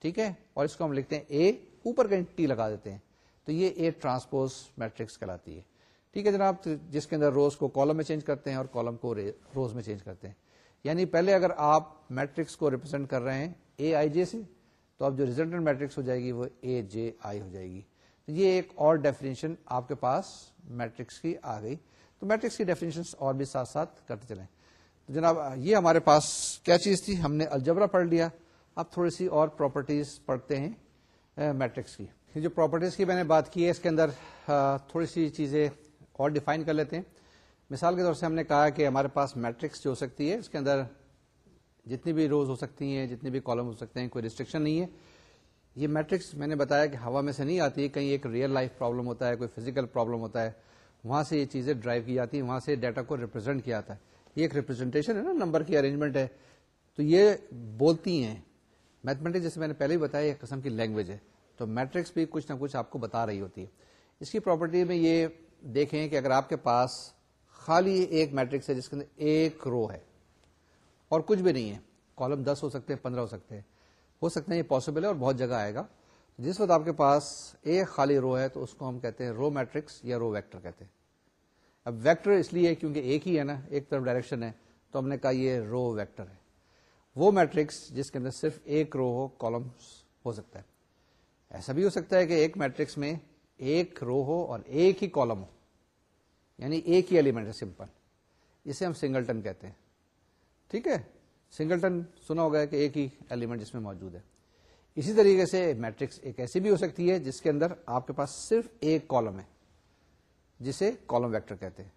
ٹھیک ہے؟ اور اس کو ہم لکھتے ہیں اے اوپر کا ٹی لگا دیتے ہیں۔ تو یہ اے ٹرانسپوز میٹرکس کہلاتی ہے۔ ٹھیک ہے جناب جس کے اندر روز کو کالم میں چینج کرتے ہیں اور کالم کو روز میں چینج کرتے ہیں۔ یعنی پہلے اگر آپ میٹرکس کو ریپرزینٹ کر رہے ہیں اے آئی جے سے، تو اب جو ریزلٹنٹ میٹرکس ہو جائے گی وہ اے جے آئی ہو جائے گی۔ تو یہ ایک اور ڈیفینیشن آپ کے پاس میٹرکس کی آ گئی۔ تو میٹرکس کی ڈیفینیشن اور بھی ساتھ ساتھ کرتے چلیں۔ تو جناب، یہ ہمارے پاس کیا چیز تھی؟ ہم نے الجبرا پڑھ لیا۔ اب تھوڑی سی اور پراپرٹیز پڑھتے ہیں eh, میٹرکس کی۔ جو پراپرٹیز کی میں نے بات کی ہے، اس کے اندر تھوڑی سی چیزیں اور ڈیفائن کر لیتے ہیں۔ مثال کے طور سے ہم نے کہا کہ ہمارے پاس میٹرکس جو ہو سکتی ہے، اس کے اندر جتنی بھی روز ہو سکتی ہیں، جتنے بھی کالم ہو سکتے ہیں، کوئی ریسٹرکشن نہیں ہے۔ یہ میٹرکس میں نے بتایا کہ ہوا میں سے نہیں آتی، کہیں ایک ریئل لائف پرابلم ہوتا ہے، کوئی فزیکل پرابلم ہوتا ہے، وہاں سے یہ چیزیں ڈرائیو کی جاتی ہیں، وہاں سے ڈیٹا کو ریپرزینٹ کیا جاتا ہے۔ یہ ایک ریپرزینٹیشن ہے نا نمبر کی ارینجمنٹ ہے۔ تو یہ بولتی ہیں۔ میتھمیٹکس جیسے میں نے پہلے ہی بتایا ایک قسم کی لینگویج ہے۔ تو میٹرکس بھی کچھ نہ کچھ آپ کو بتا رہی ہوتی ہے۔ اس کی پراپرٹی میں یہ دیکھیں کہ اگر آپ کے پاس خالی ایک میٹرکس ہے جس کے اندر ایک رو ہے اور کچھ بھی نہیں ہے، کالم دس ہو سکتے ہیں، پندرہ ہو سکتے ہیں، ہو سکتے ہیں، یہ پاسبل ہے اور بہت جگہ آئے گا۔ جس وقت آپ کے پاس ایک خالی رو ہے تو اس کو ہم کہتے ہیں رو میٹرکس یا رو ویکٹر کہتے ہیں۔ اب ویکٹر اس لیے کیونکہ ایک ہی ہے نا، ایک طرف ڈائریکشن ہے، تو ہم نے کہا یہ رو ویکٹر ہے۔ وہ میٹرکس جس کے اندر صرف ایک رو ہو کالم ہو سکتا ہے۔ ایسا بھی ہو سکتا ہے کہ ایک میٹرکس میں ایک رو ہو اور ایک ہی کالم ہو۔ یعنی ایک ہی ایلیمنٹ ہے سمپل اسے ہم سنگلٹن کہتے ہیں۔ ٹھیک ہے؟ سنگلٹن سنا ہوگا کہ ایک ہی ایلیمنٹ جس میں موجود ہے۔ اسی طریقے سے میٹرکس ایک ایسی بھی ہو سکتی ہے جس کے اندر آپ کے پاس صرف ایک کالم ہے، جسے کالم ویکٹر کہتے ہیں۔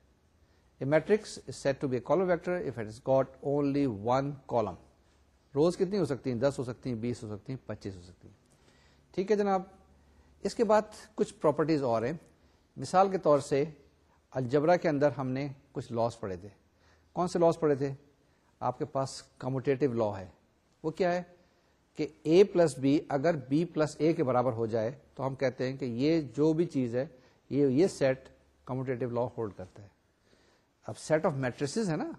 Matrix said to be column vector if it is got only one column rows کتنی ہو سکتی ہیں؟ دس ہو سکتی ہیں، بیس ہو سکتی ہیں، پچیس ہو سکتی ہیں۔ ٹھیک ہے جناب؟ اس کے بعد کچھ پراپرٹیز اور ہیں۔ مثال کے طور سے الجبرا کے اندر ہم نے کچھ لاس پڑھے تھے۔ کون سے لاس پڑھے تھے؟ آپ کے پاس کموٹیٹو لا ہے۔ وہ کیا ہے؟ کہ اے پلس بی اگر بی پلس اے کے برابر ہو جائے تو ہم کہتے ہیں کہ یہ جو بھی چیز ہے، یہ یہ سیٹ کموٹیٹو لا ہولڈ کرتا ہے۔ اب سیٹ آف میٹریس ہے نا۔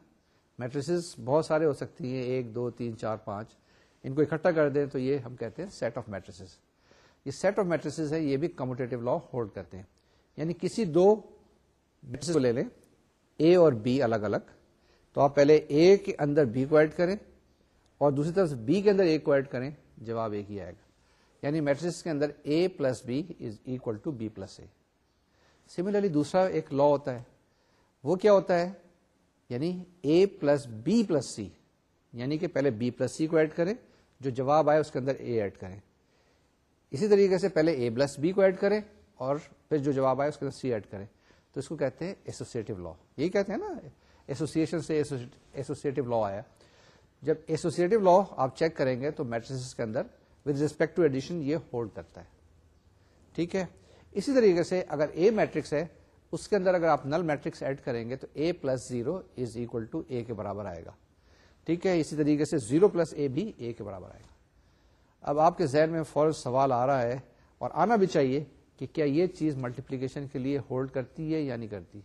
میٹریس بہت سارے ہو سکتی ہیں۔ ایک، دو، تین، چار، پانچ۔ ان کو اکٹھا کر دیں تو یہ ہم کہتے ہیں سیٹ آف میٹریس یہ سیٹ آف میٹریس ہے یہ بھی کموٹیٹو لا ہولڈ کرتے ہیں۔ یعنی کسی دو کو لے لیں اے اور بی الگ الگ۔ تو آپ پہلے اے کے اندر بی کو ایڈ کریں اور دوسری طرف بی کے اندر اے کو ایڈ کریں، جواب ایک ہی آئے گا۔ یعنی میٹرس کے اندر A plus B is equal to B plus A similarly دوسرا ایک لا ہوتا ہے۔ وہ کیا ہوتا ہے؟ یعنی A plus B plus C یعنی کہ پہلے بی پلس سی کو ایڈ کریں، جو جواب آئے اس کے اندر اے ایڈ کریں۔ اسی طریقے سے پہلے اے پلس بی کو ایڈ کریں اور پھر جو جواب آئے اس کے اندر سی ایڈ کریں۔ تو اس کو کہتے ہیں ایسوسیٹو لا یہی کہتے ہیں نا ایسوسیشن سے ایسوسیٹو لا آیا۔ جب ایسوسیٹو لا آپ چیک کریں گے تو میٹرس کے اندر ود ریسپیکٹ ٹو ایڈیشن یہ ہولڈ کرتا ہے۔ ٹھیک ہے؟ اسی طریقے سے اگر اے میٹرکس ہے، اس کے اندر اگر آپ نل میٹرکس ایڈ کریں گے تو A plus zero is equal to A کے برابر آئے گا۔ ٹھیک ہے؟ اسی طریقے سے زیرو پلس اے بھی اے کے برابر آئے گا۔ اب آپ کے ذہن میں فوراً سوال آ رہا ہے اور آنا بھی چاہیے کہ کیا یہ چیز ملٹیپلیکیشن کے لیے ہولڈ کرتی ہے یا نہیں کرتی؟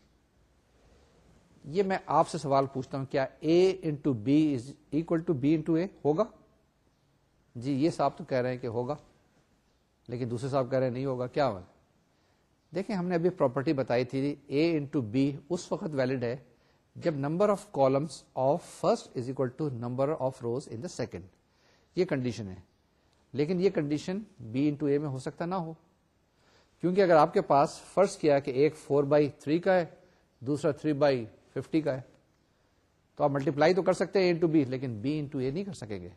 یہ میں آپ سے سوال پوچھتا ہوں، کیا A into B is equal to B into A ہوگا؟ جی یہ صاحب تو کہہ رہے ہیں کہ ہوگا، لیکن دوسرے صاحب کہہ رہے ہیں نہیں ہوگا، کیا ہوگا دیکھیں، ہم نے ابھی پراپرٹی بتائی تھی اے انٹو بی اس وقت ویلڈ ہے جب number of columns of first is equal to number of rows in the second یہ کنڈیشن ہے۔ لیکن یہ کنڈیشن بی انٹو اے میں ہو سکتا نہ ہو۔ کیونکہ اگر آپ کے پاس فرض کیا کہ ایک فور بائی تھری کا ہے، دوسرا تھری بائی ففٹی کا ہے، تو آپ ملٹیپلائی تو کر سکتے ہیں اے انٹو بی لیکن بی انٹو اے نہیں کر سکیں گے۔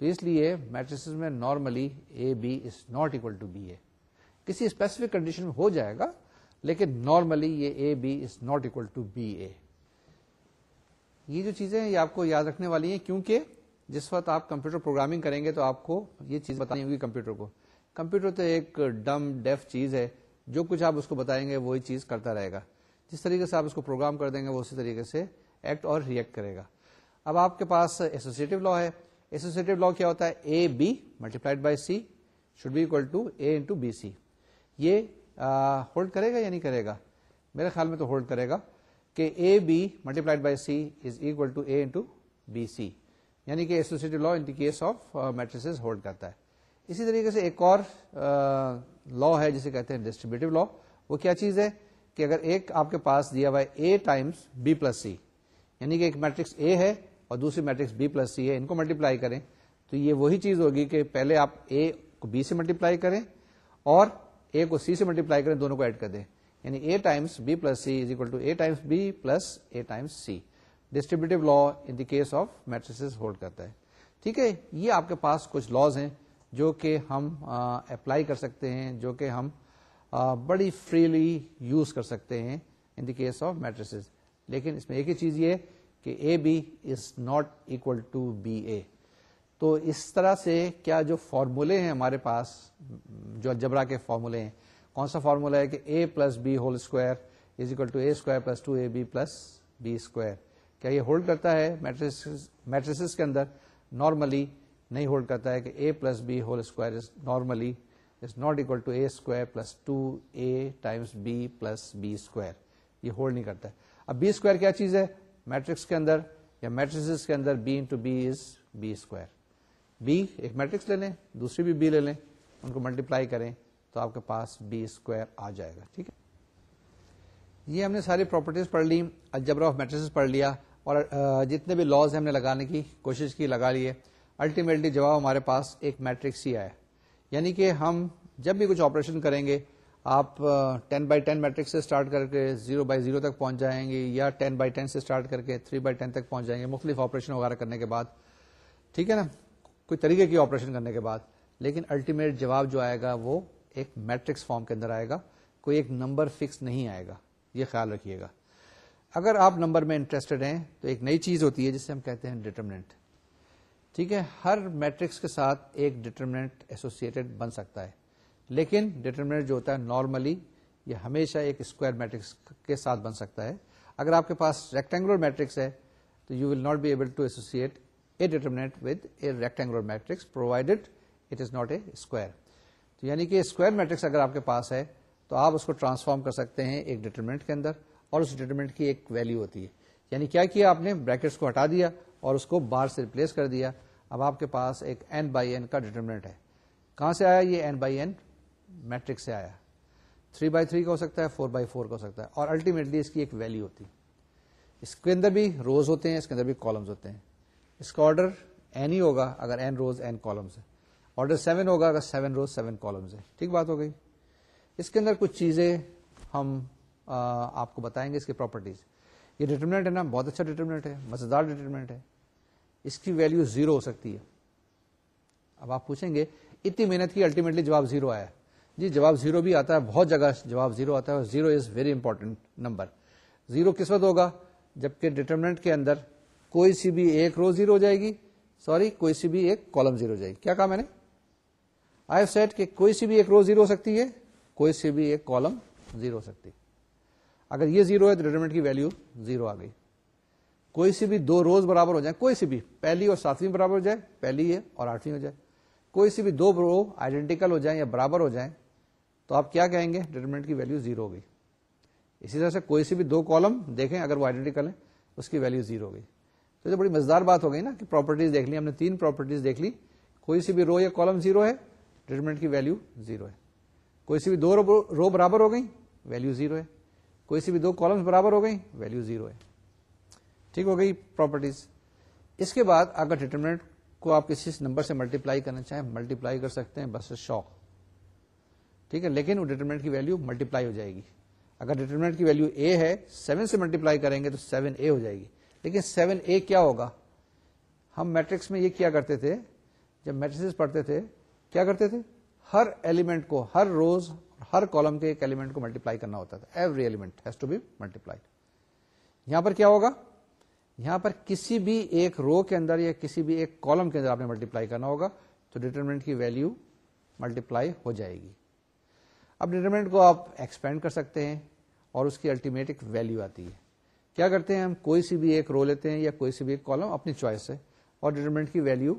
تو اس لیے میٹرس میں normally A B is not equal to B A کسی اسپیسیفک کنڈیشن میں ہو جائے گا، لیکن نارملی یہ A B is not equal to B A یہ جو چیزیں یہ آپ کو یاد رکھنے والی ہیں، کیونکہ جس وقت آپ کمپیوٹر پروگرامنگ کریں گے تو آپ کو یہ چیز بتانی ہوگی کمپیوٹر کو۔ کمپیوٹر تو ایک ڈم ڈیف چیز ہے، جو کچھ آپ اس کو بتائیں گے وہی چیز کرتا رہے گا۔ جس طریقے سے آپ اس کو پروگرام کر دیں گے، وہ اسی طریقے سے ایکٹ اور ریئیکٹ کرے گا۔ اب آپ کے پاس ایسوسیٹو لا ہے۔ ایسوسیٹو لا کیا ہوتا ہے؟ A B multiplied by C should be equal to A into B C یہ ہولڈ کرے گا یا نہیں کرے گا؟ میرے خیال میں تو ہولڈ کرے گا کہ A B multiplied by C is equal to A into B C یعنی کہ associative law in case of matrices hold کرتا ہے۔ اسی طریقے سے ایک اور لا ہے جسے کہتے ہیں ڈسٹریبیوٹیو لا وہ کیا چیز ہے کہ اگر ایک آپ کے پاس دیا ہوا ہے A times B plus C یعنی کہ ایک میٹرکس اے ہے اور دوسری میٹرکس بی پلس سی ہے، ان کو ملٹیپلائی کریں تو یہ وہی چیز ہوگی کہ پہلے آپ اے کو بی سے ملٹیپلائی کریں اور اے کو سی سے ملٹیپلائی کریں، دونوں کو ایڈ کر دیں۔ یعنی A times B plus C is equal to A times B plus A times C distributive law in the case of matrices hold کرتا ہے ٹھیک ہے یہ آپ کے پاس کچھ لاز ہیں جو کہ ہم اپلائی کر سکتے ہیں جو کہ ہم بڑی فریلی یوز کر سکتے ہیں in the case of matrices لیکن اس میں ایک ہی چیز یہ کہ A B is not equal to B A تو اس طرح سے کیا جو فارمولے ہیں ہمارے پاس، جو الجبرا کے فارمولے ہیں، کون سا فارمولا ہے کہ A plus B whole square is equal to A square plus two A B plus B square کیا یہ ہولڈ کرتا ہے میٹریس کے اندر؟ نارملی نہیں ہولڈ کرتا ہے کہ A plus B whole square is normally is not equal to A square plus two A times B plus B square یہ ہولڈ نہیں کرتا ہے۔ اب بی اسکوائر کیا چیز ہے؟ میٹرکس کے اندر یا میٹرکس کے اندر B into B is B square B ایک میٹرکس لے لیں، دوسری بھی بی لے لیں، ان کو ملٹیپلائی کریں تو آپ کے پاس بی اسکوائر آ جائے گا، ٹھیک ہے؟ یہ ہم نے ساری پراپرٹیز پڑھ لی الجبرا آف میٹرس پڑھ لیا۔ اور جتنے بھی لاز ہم نے لگانے کی، کوشش کی، لگا لیے الٹیمیٹلی جواب ہمارے پاس ایک میٹرکس ہی آیا۔ یعنی کہ ہم جب بھی کچھ آپریشن کریں گے، آپ ٹین بائی ٹین میٹرک سے اسٹارٹ کر کے زیرو بائی زیرو تک پہنچ جائیں گے یا ٹین بائی ٹین سے اسٹارٹ کر کے تھری بائی ٹین تک پہنچ جائیں گے، مختلف آپریشن وغیرہ کرنے کے بعد۔ ٹھیک ہے نا؟ کوئی طریقے کی آپریشن کرنے کے بعد۔ لیکن الٹیمیٹ جواب جو آئے گا، وہ ایک میٹرکس فارم کے اندر آئے گا۔ کوئی ایک نمبر فکس نہیں آئے گا۔ یہ خیال رکھیے گا۔ اگر آپ نمبر میں انٹرسٹڈ ہیں تو ایک نئی چیز ہوتی ہے جسے ہم کہتے ہیں ڈیٹرمنٹ ٹھیک ہے؟ ہر میٹرکس کے ساتھ ایک ڈیٹرمنٹ ایسوسیٹڈ بن سکتا ہے. لیکن ڈیٹرمنٹ جو ہوتا ہے نارملی یہ ہمیشہ ایک اسکوائر میٹرکس کے ساتھ بن سکتا ہے. اگر آپ کے پاس ریکٹینگولر میٹرکس ہے تو you will not be able to associate a determinant with a rectangular matrix provided it is not a square تو یعنی کہ اسکوائر میٹرکس اگر آپ کے پاس ہے تو آپ اس کو ٹرانسفارم کر سکتے ہیں ایک ڈیٹرمنٹ کے اندر. اور اس ڈیٹرمنٹ کی ایک ویلو ہوتی ہے۔ یعنی کیا کیا؟ آپ نے بریکٹس کو ہٹا دیا اور اس کو بار سے ریپلیس کر دیا۔ اب آپ کے پاس ایک این بائی این کا ڈیٹرمنٹ ہے۔ کہاں سے آیا یہ این بائی این میٹرک سے آیا۔ تھری بائی تھری کا ہو سکتا ہے فور بائی فور کا ہو سکتا ہے۔ اور الٹیمیٹلی اس کی ایک ویلو ہوتی ہے۔ اس کے اندر بھی روز ہوتے ہیں، اس کے اندر بھی کالمز ہوتے ہیں۔ اس کا آرڈر این ہی ہوگا اگر این روز این کالمز ہے۔ آرڈر سیون ہوگا اگر سیون روز سیون کالمز ہے۔ ٹھیک بات ہو گئی۔ اس کے اندر کچھ چیزیں ہم آپ کو بتائیں گے اس کی پراپرٹیز یہ ڈیٹرمنٹ ہے نا، بہت اچھا ڈیٹرمنٹ ہے، مزیدار ڈیٹرمنٹ ہے۔ اس کی ویلو زیرو ہو سکتی ہے۔ اب آپ پوچھیں گے، اتنی محنت کی الٹیمیٹلی جواب زیرو آیا۔ جی جواب زیرو بھی آتا ہے، بہت جگہ جواب زیرو آتا ہے zero is very important number zero کس وقت ہوگا؟ جبکہ ڈیٹرمنٹ کے اندر کوئی سی بھی ایک رو زیرو ہو جائے گی۔ سوری کوئی سی بھی ایک کالم زیرو ہو جائے گی۔ کیا کہا میں نے؟ آئی سیٹ کہ کوئی سی بھی ایک رو زیرو ہو سکتی ہے، کوئی سی بھی ایک کالم زیرو ہو سکتی۔ ہے اگر یہ زیرو ہے تو ڈیٹرمنٹ کی ویلو زیرو آ گئی۔ کوئی سی بھی دو روز برابر ہو جائے کوئی سی بھی، پہلی اور ساتویں برابر ہو جائے پہلی ہے اور آٹھویں ہو جائے کوئی سی بھی دو رو آئیڈینٹیکل ہو جائیں یا برابر ہو جائیں، تو آپ کیا کہیں گے؟ ڈیٹرمنٹ کی ویلو زیرو ہو گئی۔ اسی طرح سے کوئی سی بھی دو کالم دیکھیں، اگر وہ آئیڈینٹیکل ہے اس کی ویلو زیرو ہو گئی۔ تو یہ بڑی مزدار بات ہو گئی نا کہ پراپرٹیز دیکھ لی، ہم نے تین پراپرٹیز دیکھ لی۔ کوئی سی بھی رو یا کالم زیرو ہے ڈیٹرمنٹ کی ویلو زیرو ہے۔ کوئی سی بھی دو رو برابر ہو گئی ویلو زیرو ہے۔ کوئی سی بھی دو کالمس برابر ہو گئی ویلو زیرو ہے۔ ٹھیک ہو گئی پراپرٹیز اس کے بعد اگر ڈیٹرمنٹ کو آپ کسی نمبر سے ملٹیپلائی کرنا چاہیں ملٹیپلائی کر سکتے ہیں، بس شوق ٹھیک ہے، لیکن وہ ڈیٹرمنٹ کی ویلو ملٹیپلائی ہو جائے گی۔ اگر ڈیٹرمنٹ کی ویلو اے ہے سیون سے ملٹیپلائی کریں گے تو سیون اے ہو جائے گی۔ لیکن سیون اے کیا ہوگا؟ ہم میٹرکس میں یہ کیا کرتے تھے؟ جب میٹرکس پڑھتے تھے، کیا کرتے تھے؟ ہر ایلیمنٹ کو، ہر روز ہر کالم کے ایک ایلیمنٹ کو ملٹیپلائی کرنا ہوتا تھا۔ Every element has to be multiply یہاں پر کیا ہوگا؟ یہاں پر کسی بھی ایک رو کے اندر یا کسی بھی ایک کالم کے اندر آپ نے ملٹیپلائی کرنا ہوگا تو ڈیٹرمنٹ کی ویلو ملٹیپلائی ہو جائے گی۔ اب ڈیٹرمنٹ کو آپ ایکسپینڈ کر سکتے ہیں اور اس کی الٹیمیٹ ایک ویلو آتی ہے۔ کیا کرتے ہیں ہم؟ کوئی سی بھی ایک رو لیتے ہیں یا کوئی سی بھی ایک کالم اپنی چوائس سے اور ڈیٹرمنٹ کی ویلو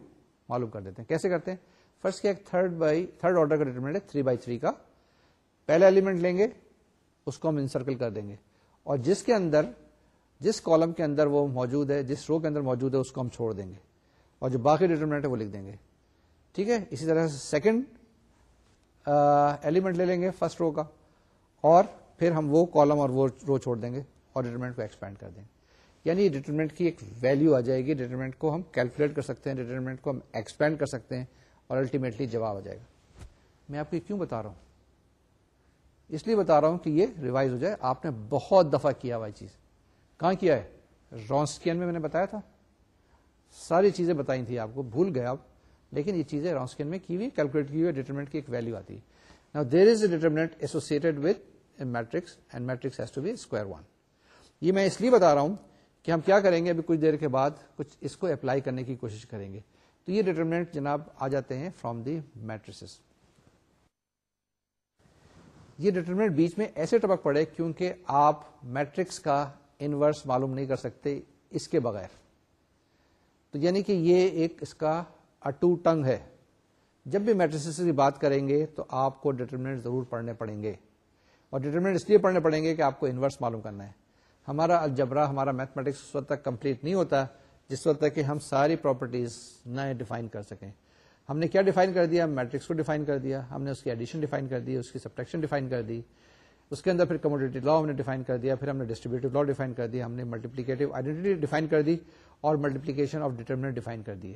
معلوم کر دیتے ہیں۔ کیسے کرتے ہیں؟ فرسٹ کیا ایک تھرڈ بائی تھرڈ آرڈر کا ڈیٹرمنٹ ہے تھری بائی تھری کا پہلا ایلیمنٹ لیں گے، اس کو ہم انسرکل کر دیں گے۔ اور جس کے اندر، جس کالم کے اندر وہ موجود ہے، جس رو کے اندر موجود ہے، اس کو ہم چھوڑ دیں گے۔ اور جو باقی ڈیٹرمنٹ ہے، وہ لکھ دیں گے۔ ٹھیک ہے؟ اسی طرح سے سیکنڈ ایلیمنٹ لے لیں گے فرسٹ رو کا۔ اور پھر ہم وہ کالم اور وہ رو چھوڑ دیں گے اور ڈیٹرمنٹ کو ایکسپینڈ کر دیں۔ گے یعنی ڈیٹرمنٹ کی ایک ویلو آ جائے گی۔ ڈیٹرمنٹ کو ہم کیلکولیٹ کر سکتے ہیں ڈیٹرمنٹ کو ہم ایکسپینڈ کر سکتے ہیں اور الٹیمیٹلی جواب آ جائے گا۔ میں آپ کو کیوں بتا رہا ہوں؟ اس لیے بتا رہا ہوں کہ یہ ریوائز ہو جائے۔ آپ نے بہت دفعہ کیا ہوا چیز۔ کہاں کیا ہے؟ رونسکین میں میں نے بتایا تھا۔ ساری چیزیں بتائی تھی آپ کو۔ بھول گئے آپ۔ لیکن یہ چیزیں رونسکین میں کی ہوئی کیلکولیٹ کی ہوئی ڈیٹرمنٹ کی ایک ویلو آتی ہے۔ There is a determinant associated with matrix and matrix has to be square one یہ میں اس لیے بتا رہا ہوں کہ ہم کیا کریں گے؟ ابھی کچھ دیر کے بعد کچھ اس کو اپلائی کرنے کی کوشش کریں گے۔ تو یہ ڈیٹرمنٹ جناب آ جاتے ہیں فرام دی میٹریس یہ ڈیٹرمنٹ بیچ میں ایسے ٹپک پڑے کیونکہ آپ میٹرکس کا انورس معلوم نہیں کر سکتے اس کے بغیر۔ تو یعنی کہ یہ ایک اس کا اٹو ٹنگ ہے۔ جب بھی میٹرس کی بات کریں گے تو آپ کو ڈیٹرمنٹ ضرور پڑھنے پڑیں گے۔ اور ڈیٹرمنٹ اس لیے پڑھنے پڑیں گے کہ آپ کو انورس معلوم کرنا ہے۔ ہمارا الجبرا ہمارا میتھمیٹکس اس وقت تک کمپلیٹ نہیں ہوتا، جس وقت تک کہ ہم ساری پراپرٹیز نہ ڈیفائن کر سکیں۔ ہم نے کیا ڈیفائن کر دیا؟ میٹرکس کو ڈیفائن کر دیا۔ ہم نے اس کی ایڈیشن ڈیفائن کر دی، اس کی سبٹیکشن ڈیفائن کر دی۔ اس کے اندر پھر کموڈیٹی لا ہم نے ڈیفائن کر دیا، پھر ہم نے ڈسٹریبیوٹیو لا ڈیفائن کر دیا ہم نے ملٹیپلیکیٹو آئیڈینٹی ڈیفائن کر دی اور ملٹیپلیکیشن آف ڈیٹرمنٹ ڈیفائن کر دیے۔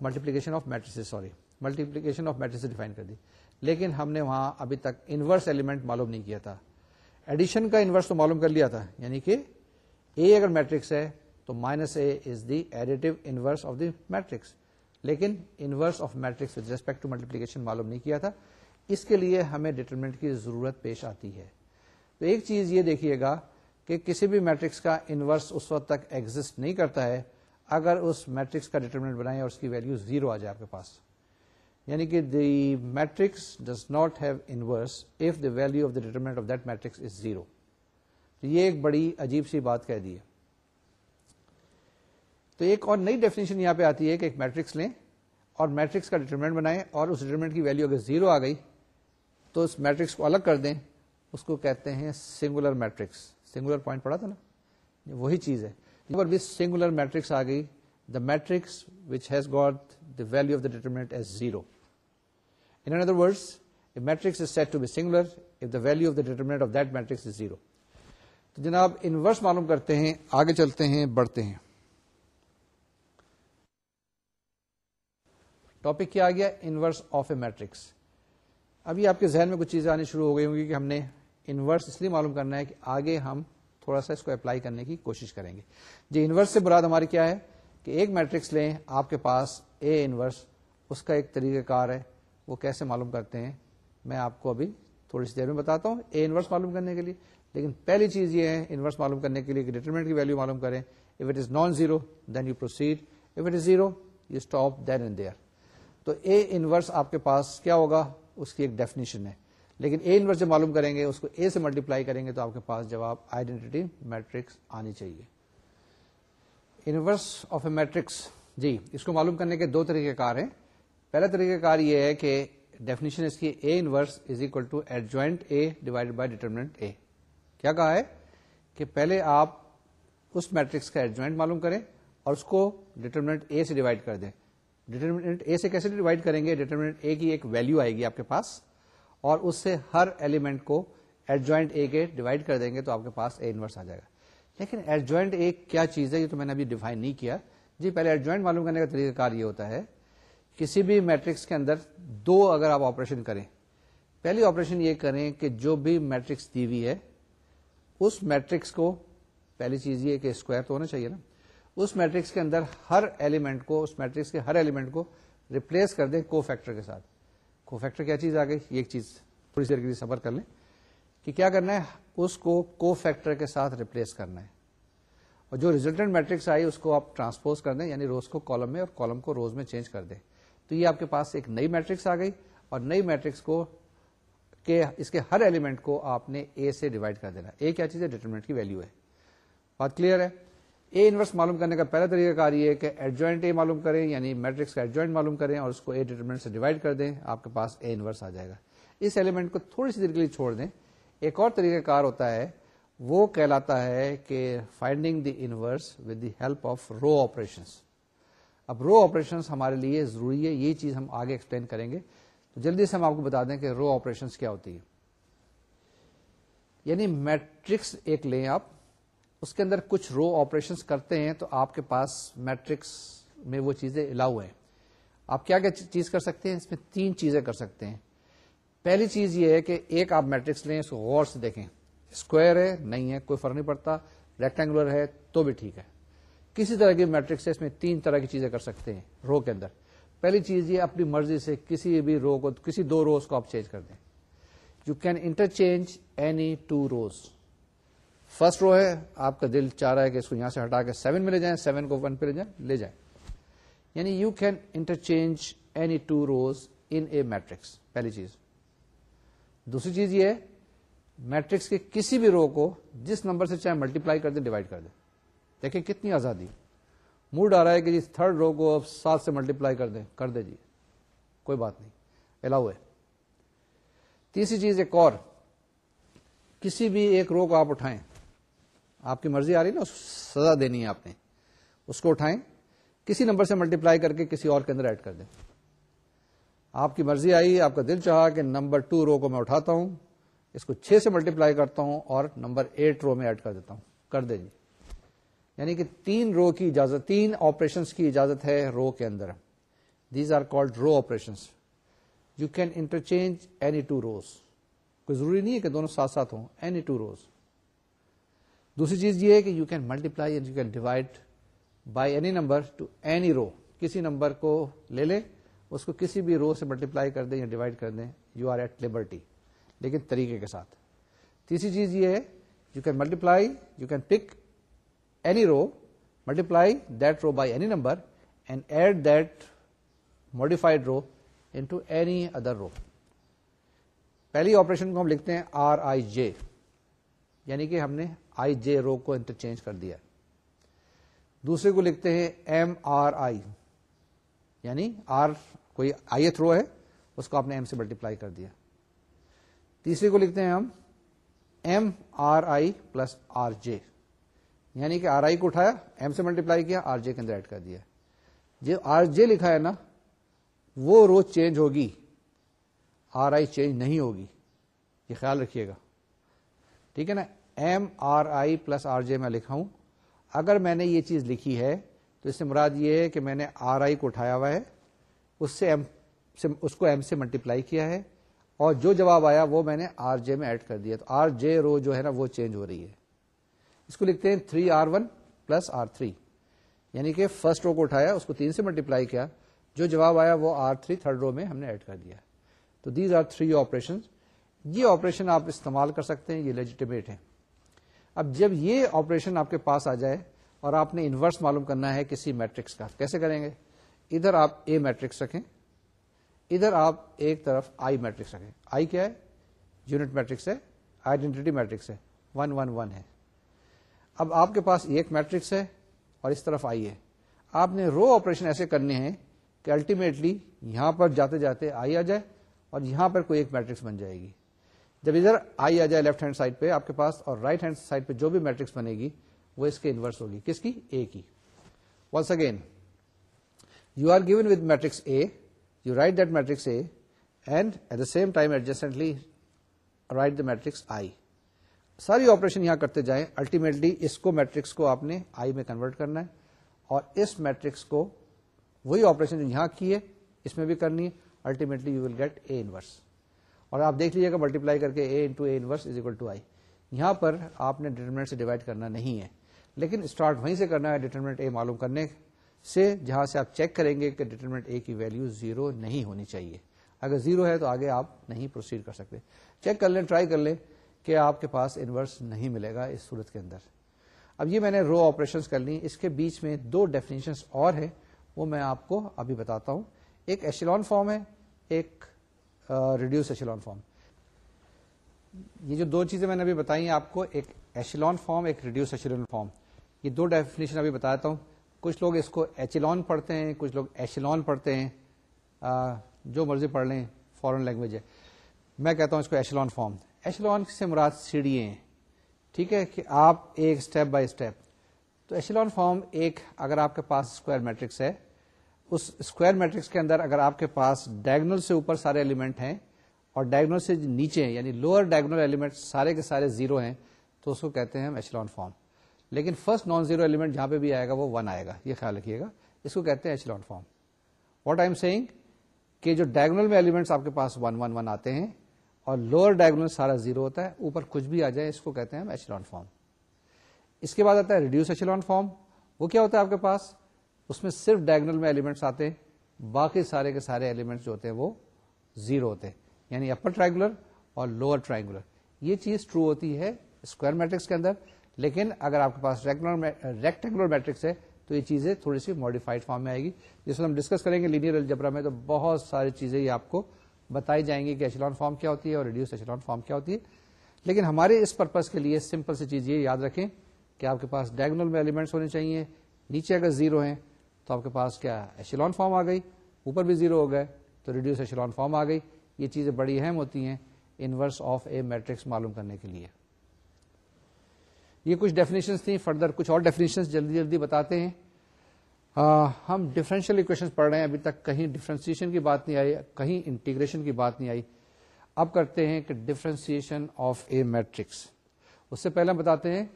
Multiplication of matrices sorry multiplication of matrices define کر دی۔ لیکن ہم نے وہاں ابھی تک انورس ایلیمنٹ معلوم نہیں کیا تھا۔ ایڈیشن کا انورس تو معلوم کر لیا تھا یعنی کہ اے اگر میٹرکس ہے تو minus A is the additive inverse of the matrix لیکن inverse of matrix with respect to multiplication معلوم نہیں کیا تھا۔ اس کے لیے ہمیں ڈیٹرمنٹ کی ضرورت پیش آتی ہے۔ تو ایک چیز یہ دیکھیے گا کہ کسی بھی میٹرکس کا انورس اس وقت تک ایگزٹ نہیں کرتا ہے اگر اس میٹرکس کا ڈیٹرمنٹ بنائے اور اس کی ویلو زیرو آ جائے آپ کے پاس۔ یعنی کہ the matrix does not have inverse if the value of the determinant of that matrix is zero یہ ایک بڑی عجیب سی بات کہہ دی ہے۔ تو ایک اور نئی ڈیفینیشن یہاں پہ آتی ہے کہ ایک میٹرکس لیں اور میٹرکس کا ڈیٹرمنٹ بنائیں اور اس ڈیٹرمنٹ کی ویلو اگر زیرو آ گئی تو اس میٹرکس کو الگ کر دیں۔ اس کو کہتے ہیں سنگولر میٹرکس سنگولر پوائنٹ پڑا تھا نا؟ وہی چیز ہے۔ بھی سنگولر میٹرکس آ گئی۔ The matrix which has got the value of the determinant as zero in other word matrix is said to be singular if the value of the determinant of that matrix is zero تو جناب inverse معلوم کرتے ہیں، آگے چلتے ہیں، بڑھتے ہیں۔ ٹاپک کیا آ گیا? انورس آف اے میٹرکس ابھی آپ کے ذہن میں کچھ چیزیں آنی شروع ہو گئی ہوں گی کہ ہم نے انورس اس لیے معلوم کرنا ہے کہ آگے ہم تھوڑا سا اس کو اپلائی کرنے کی کوشش کریں گے۔ جی انورس سے براد ہماری کیا ہے؟ کہ ایک میٹرکس لیں، آپ کے پاس اے انورس اس کا ایک طریقہ کار ہے۔ وہ کیسے معلوم کرتے ہیں؟ میں آپ کو ابھی تھوڑی سی دیر میں بتاتا ہوں۔ اے انورس معلوم کرنے کے لیے۔ لیکن پہلی چیز یہ ہے انورس معلوم کرنے کے لیے کہ ڈیٹرمنٹ کی ویلو معلوم کریں۔ If it is non zero then you proceed if it is zero you stop then and there تو اے انورس آپ کے پاس کیا ہوگا؟ اس کی ایک ڈیفینیشن ہے۔ لیکن اے انورس جب معلوم کریں گے، اس کو اے سے ملٹیپلائی کریں گے تو آپ کے پاس جواب آئیڈینٹی میٹرکس آنی چاہیے۔ انورس آف اے میٹرکس جی اس کو معلوم کرنے کے دو طریقے کار ہیں۔ پہلا طریقہ کار یہ ہے کہ ڈیفینیشن اس کی A inverse is equal to adjoint A divide by determinant A کیا کہا ہے؟ کہ پہلے آپ اس میٹرکس کا ایڈجوائنٹ معلوم کریں اور اس کو ڈیٹرمنٹ اے سے ڈیوائڈ کر دیں۔ ڈیٹرمنٹ اے سے کیسے ڈیوائڈ کریں گے؟ ڈیٹرمنٹ اے کی ایک ویلو آئے گی آپ کے پاس اور اس سے ہر ایلیمنٹ کو ایڈجوائنٹ اے کے ڈیوائڈ کر دیں گے تو آپ کے پاس اے انورس آ جائے گا۔ لیکن ایڈجوائنٹ اے کیا چیز ہے یہ تو میں نے ابھی ڈیفائن نہیں کیا۔ جی پہلے ایڈجوائنٹ معلوم کرنے کا طریقہ کار یہ ہوتا ہے، کسی بھی میٹرکس کے اندر دو اگر آپ آپریشن کریں، پہلی آپریشن یہ کریں کہ جو بھی میٹرکس دی ہوئی ہے، اس میٹرکس کو پہلی چیز یہ کہ اسکوائر تو ہونا چاہیے نا۔ اس میٹرکس کے اندر ہر ایلیمنٹ کو، اس میٹرکس کے ہر ایلیمنٹ کو ریپلیس کر دیں کو فیکٹر کے ساتھ۔ کو فیکٹر کیا چیز آ گئی؟ ایک چیز۔ تھوڑی دیر کے لیے سفر کر لیں کہ کیا کرنا ہے؟ اس کو کو فیکٹر کے ساتھ ریپلیس کرنا ہے۔ اور جو ریزلٹنٹ میٹرکس آئی، اس کو آپ ٹرانسپوز کر دیں یعنی روز کو کالم میں اور کالم کو روز میں چینج کر دیں۔ تو یہ آپ کے پاس ایک نئی میٹرکس آ گئی اور نئی میٹرکس کو کہ اس کے ہر ایلیمنٹ کو آپ نے اے سے ڈیوائڈ کر دینا۔ اے کیا چیز ہے؟ ڈیٹرمنٹ کی ویلو ہے۔ بات کلیئر ہے؟ اے انورس معلوم کرنے کا پہلا طریقہ کار یہ ہے کہ ایڈجوائنٹ اے معلوم کریں یعنی میٹرکس کا ایڈجوائنٹ معلوم کریں اور اس کو اے ڈیٹرمنٹ سے ڈیوائڈ کر دیں، آپ کے پاس اے انورس آ جائے گا۔ اس ایلیمنٹ کو تھوڑی سی دیر کے لیے چھوڑ دیں۔ ایک اور طریقہ کار ہوتا ہے، وہ کہلاتا ہے کہ finding the inverse with the help of row operation اب رو آپریشن ہمارے لیے ضروری ہے، یہ چیز ہم آگے ایکسپلین کریں گے۔ تو جلدی سے ہم آپ کو بتا دیں کہ رو آپریشن کیا ہوتی ہے یعنی میٹرکس ایک لیں آپ۔ اس کے اندر کچھ رو آپریشن کرتے ہیں تو آپ کے پاس میٹرکس میں وہ چیزیں الاؤ ہیں۔ آپ کیا کیا چیز کر سکتے ہیں؟ اس میں تین چیزیں کر سکتے ہیں۔ پہلی چیز یہ ہے کہ ایک آپ میٹرکس لیں، اس کو غور سے دیکھیں۔ اسکوائر ہے، نہیں ہے، کوئی فرق نہیں پڑتا۔ ریکٹینگولر ہے، تو بھی ٹھیک ہے۔ کسی طرح کی میٹرکس ہے، اس میں تین طرح کی چیزیں کر سکتے ہیں رو کے اندر۔ پہلی چیز یہ اپنی مرضی سے کسی بھی رو کو، کسی دو روز کو آپ چینج کر دیں۔ You can interchange any two rows first row ہے، آپ کا دل چاہ رہا ہے کہ اس کو یہاں سے ہٹا کے سیون میں لے جائیں سیون کو ون پہ لے جائیں لے جائیں. یعنی you can interchange any two rows in a matrix پہلی چیز. دوسری چیز یہ ہے میٹرکس کے کسی بھی رو کو جس نمبر سے چاہے ملٹیپلائی کر دیں ڈیوائڈ کر دیں. دیکھیں کتنی آزادی. موڈ آ رہا ہے کہ جی تھرڈ رو کو اب سات سے ملٹیپلائی کر دیں، کر دے جی. کوئی بات نہیں. الاؤ ہے. تیسری چیز ایک اور. کسی بھی ایک رو کو آپ اٹھائیں. آپ کی مرضی آ رہی نا سزا دینی ہے آپ نے۔ اس کو اٹھائیں، کسی نمبر سے ملٹیپلائی کر کے کسی اور کے اندر ایڈ کر دیں۔ آپ کی مرضی آئی، آپ کا دل چاہا کہ نمبر ٹو رو کو میں اٹھاتا ہوں، اس کو چھ سے ملٹیپلائی کرتا ہوں اور نمبر ایٹ رو میں ایڈ کر دیتا ہوں۔ کر دے جی۔ یعنی کہ تین رو کی اجازت، تین آپریشن کی اجازت ہے رو کے اندر۔ These are called row operation you can interchange any two rows کوئی ضروری نہیں ہے کہ دونوں ساتھ ساتھ ہوں اینی ٹو روز دوسری چیز یہ ہے کہ you can multiply and you can divide by any number to any row کسی نمبر کو لے لیں، اس کو کسی بھی رو سے ملٹیپلائی کر دیں یا ڈیوائڈ کر دیں یو آر ایٹ لبرٹی لیکن طریقے کے ساتھ۔ تیسری چیز یہ ہے you can multiply you can pick any row multiply that row by any number and add that modified row into any other row پہلی آپریشن کو ہم لکھتے ہیں آر آئی جے یعنی کہ ہم نے آئی جے رو کو انٹرچینج کر دیا دوسرے کو لکھتے ہیں ایم آر آئی یعنی آر کوئی آئی ایتھ رو ہے، اس کو آپ نے ایم سے ملٹیپلائی کر دیا۔ تیسرے کو لکھتے ہیں ہم M R I plus R J یعنی کہ آر آئی کو اٹھایا، ایم سے ملٹیپلائی کیا، آر جے کے اندر ایڈ کر دیا۔ جو آر جے لکھا ہے نا، وہ رو چینج ہوگی۔ آر آئی چینج نہیں ہوگی، یہ خیال رکھیے گا۔ ٹھیک ہے نا؟ M R I plus R J میں لکھا ہوں۔ اگر میں نے یہ چیز لکھی ہے، تو اس سے مراد یہ ہے کہ میں نے آر آئی کو اٹھایا ہوا ہے۔ اس سے ایم سے، اس کو ایم سے ملٹیپلائی کیا ہے۔ اور جو جواب آیا، وہ میں نے آر جے میں ایڈ کر دیا۔ تو آر جے رو جو ہے نا، وہ چینج ہو رہی ہے۔ اس کو لکھتے ہیں three R one plus R three یعنی کہ فرسٹ رو کو اٹھایا، اس کو تین سے ملٹیپلائی کیا۔ جو جواب آیا، وہ آر تھری تھرڈ رو میں ہم نے ایڈ کر دیا۔ تو دیز آر تھری آپریشن یہ آپریشن آپ استعمال کر سکتے ہیں، یہ لیجیٹیمیٹ ہے اب جب یہ آپریشن آپ کے پاس آ جائے اور آپ نے انورس معلوم کرنا ہے کسی میٹرکس کا، کیسے کریں گے؟ ادھر آپ اے میٹرکس رکھیں، ادھر آپ ایک طرف آئی میٹرکس رکھیں۔ آئی کیا ہے؟ یونٹ میٹرکس ہے آئیڈینٹی میٹرکس ہے ون ون ون ہے۔ اب آپ کے پاس ایک میٹرکس ہے اور اس طرف آئی ہے۔ آپ نے رو آپریشن ایسے کرنے ہیں کہ الٹیمیٹلی یہاں پر جاتے جاتے آئی آ جائے اور یہاں پر کوئی ایک میٹرکس بن جائے گی۔ جب ادھر آئی آ جائے لیفٹ ہینڈ سائڈ پہ آپ کے پاس اور رائٹ ہینڈ سائڈ پہ جو بھی میٹرکس بنے گی، وہ اس کے انورس ہوگی۔ کس کی؟ اے کی۔ Once again you are given with matrix A you write that matrix A and at the same time adjacently write the matrix I ساری آپریشن یہاں کرتے جائیں۔ الٹیمیٹلی اس کو میٹرکس کو آپ نے آئی میں کنورٹ کرنا ہے اور اس میٹرکس کو وہی آپریشن جو یہاں کی ہے، اس میں بھی کرنی ہے۔ Ultimately you will get A inverse اور آپ دیکھ لیجیے گا ملٹیپلائی کر کے A into A inverse is equal to I یہاں پر آپ نے ڈیٹرمنٹ سے ڈیوائڈ کرنا نہیں ہے۔ لیکن اسٹارٹ وہیں سے کرنا ہے ڈیٹرمنٹ اے معلوم کرنے سے، جہاں سے آپ چیک کریں گے کہ ڈیٹرمنٹ اے کی ویلو زیرو نہیں ہونی چاہیے۔ اگر زیرو ہے تو آگے آپ نہیں پروسیڈ کر سکتے۔ چیک کر لیں ٹرائی کر لیں کہ آپ کے پاس انورس نہیں ملے گا اس صورت کے اندر۔ اب یہ میں نے رو آپریشن کر لی اس کے بیچ میں دو ڈیفینیشن اور ہے وہ میں آپ کو ابھی بتاتا ہوں۔ ایک ایشلون فارم ہے، ایک ریڈیوس ایشلون فارم یہ جو دو چیزیں میں نے ابھی بتائی ہیں، آپ کو ایک ایشلون فارم ایک ریڈیوس ایشلون فارم یہ دو ڈیفینیشن ابھی بتاتا ہوں۔ کچھ لوگ اس کو ایچلون پڑھتے ہیں، کچھ لوگ ایشلون پڑھتے ہیں۔ جو مرضی پڑھ لیں فورن لینگویج ہے۔ میں کہتا ہوں اس کو ایشلون فارم ایشلون سے مراد سیڑھی ہیں۔ ٹھیک ہے کہ آپ ایک اسٹیپ بائی اسٹیپ تو ایشلون فارم ایک، اگر آپ کے پاس اسکوائر میٹرکس ہے اس اسکوائر میٹرکس کے اندر اگر آپ کے پاس ڈائگنل سے اوپر سارے ایلیمنٹ ہیں اور ڈائگنل سے نیچے ہیں یعنی لوور ڈائگنل ایلیمنٹ سارے کے سارے زیرو ہیں، تو اس کو کہتے ہیں ہم ایچلون فارم لیکن فرسٹ نان زیرو ایلیمنٹ جہاں پہ بھی آئے گا، وہ ون آئے گا، یہ خیال رکھیے گا، اس کو کہتے ہیں echelon form what I am seeing کہ جو ڈائگنل میں ایلیمنٹس آپ کے پاس ون ون ون آتے ہیں اور لوور ڈائگنل سارا زیرو ہوتا ہے، اوپر کچھ بھی آ جائے، اس کو کہتے ہیں ہم ایچلون فارم اس کے بعد آتا ہے ریڈیوس ایچلون فارم وہ کیا ہوتا ہے آپ کے پاس؟ اس میں صرف ڈائگنل میں ایلیمنٹس آتے ہیں، باقی سارے کے سارے ایلیمنٹس جو ہوتے ہیں وہ زیرو ہوتے ہیں۔ یعنی اپر ٹرائنگولر اور لوور ٹرائنگولر یہ چیز ٹرو ہوتی ہے اسکوائر میٹرکس کے اندر، لیکن اگر آپ کے پاس ریکٹینگولر میٹرکس ہے، تو یہ چیزیں تھوڑی سی ماڈیفائڈ فارم میں آئے گی۔ جس میں ہم ڈسکس کریں گے لینئر الجبرا میں، تو بہت ساری چیزیں یہ آپ کو بتائی جائیں گی کہ ایچلون فارم کیا ہوتی ہے اور ریڈیوس ایچلون فارم کیا ہوتی ہے۔ لیکن ہمارے اس پرپز کے لیے سمپل سی چیز یہ یاد رکھیں کہ آپ کے پاس ڈائگنل میں ایلیمنٹس ہونے چاہیے۔ نیچے اگر زیرو ہیں تو آپ کے پاس کیا ایشلون فارم آ گئی؟ اوپر بھی زیرو ہو گئے تو ریڈیوس ایشلون فارم آ گئی۔ یہ چیزیں بڑی اہم ہوتی ہیں انورس آف اے میٹرکس معلوم کرنے کے لیے۔ یہ کچھ ڈیفینیشن تھیں فردر کچھ اور ڈیفینیشن جلدی جلدی بتاتے ہیں۔ آ, ہم ڈفرینشیل اکویشن پڑھ رہے ہیں ابھی تک کہیں ڈفرینسیشن کی بات نہیں آئی کہیں انٹیگریشن کی بات نہیں آئی۔ اب کرتے ہیں کہ ڈفرینسیشن آف اے میٹرکس اس سے پہلے بتاتے ہیں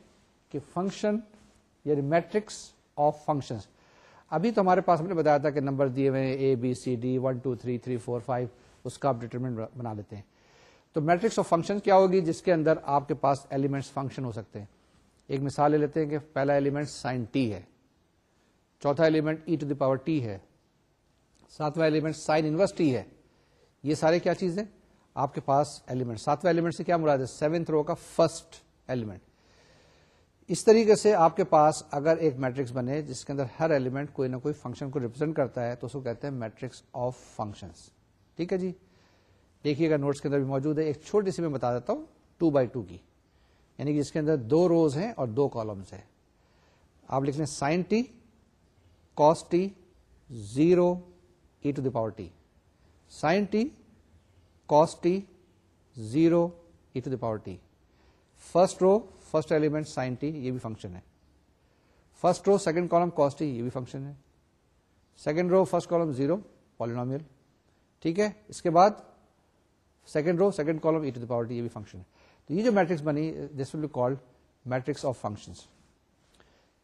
کہ فنکشن یعنی میٹرکس آف فنکشن ابھی تو ہمارے پاس ہم نے بتایا تھا کہ نمبر دیے ہوئے A B C D one two three three four five اس کا آپ ڈیٹرمنٹ بنا لیتے ہیں۔ تو میٹرکس آف فنکشن کیا ہوگی جس کے اندر آپ کے پاس ایلیمنٹس فنکشن ہو سکتے ہیں؟ ایک مثال لے لیتے ہیں کہ پہلا ایلیمنٹ سائن ٹی ہے۔ چوتھا element E to the power T ہے۔ ساتواں ایلیمنٹ سائن انورس ٹی ہے۔ یہ سارے کیا چیز ہیں آپ کے پاس ایلیمنٹ ساتواں ایلیمنٹ سے کیا مراد ہے؟ سیونتھ رو کا فرسٹ ایلیمنٹ اس طریقے سے آپ کے پاس اگر ایک میٹرکس بنے جس کے اندر ہر ایلیمنٹ کوئی نہ کوئی فنکشن کو ریپرزینٹ کرتا ہے، تو اس کو کہتے ہیں میٹرکس آف فنکشن ٹھیک ہے جی؟ دیکھیے گا نوٹس کے اندر بھی موجود ہے، ایک چھوٹی سی میں بتا دیتا ہوں ٹو بائی ٹو کی۔ یعنی کہ جس کے اندر دو روز ہیں اور دو کالمس ہیں۔ آپ لکھ لیں sine T cos T zero E to the power T sine T cos T zero E to the power T first row first element sine T یہ بھی فنکشن ہے. First row second column cos T یہ بھی function ہے. Second row first column zero polynomial ٹھیک ہے؟ اس کے بعد second row second column E to the power T یہ بھی فنکشن ہے. تو یہ جو میٹرکس بنی this will be called matrix of function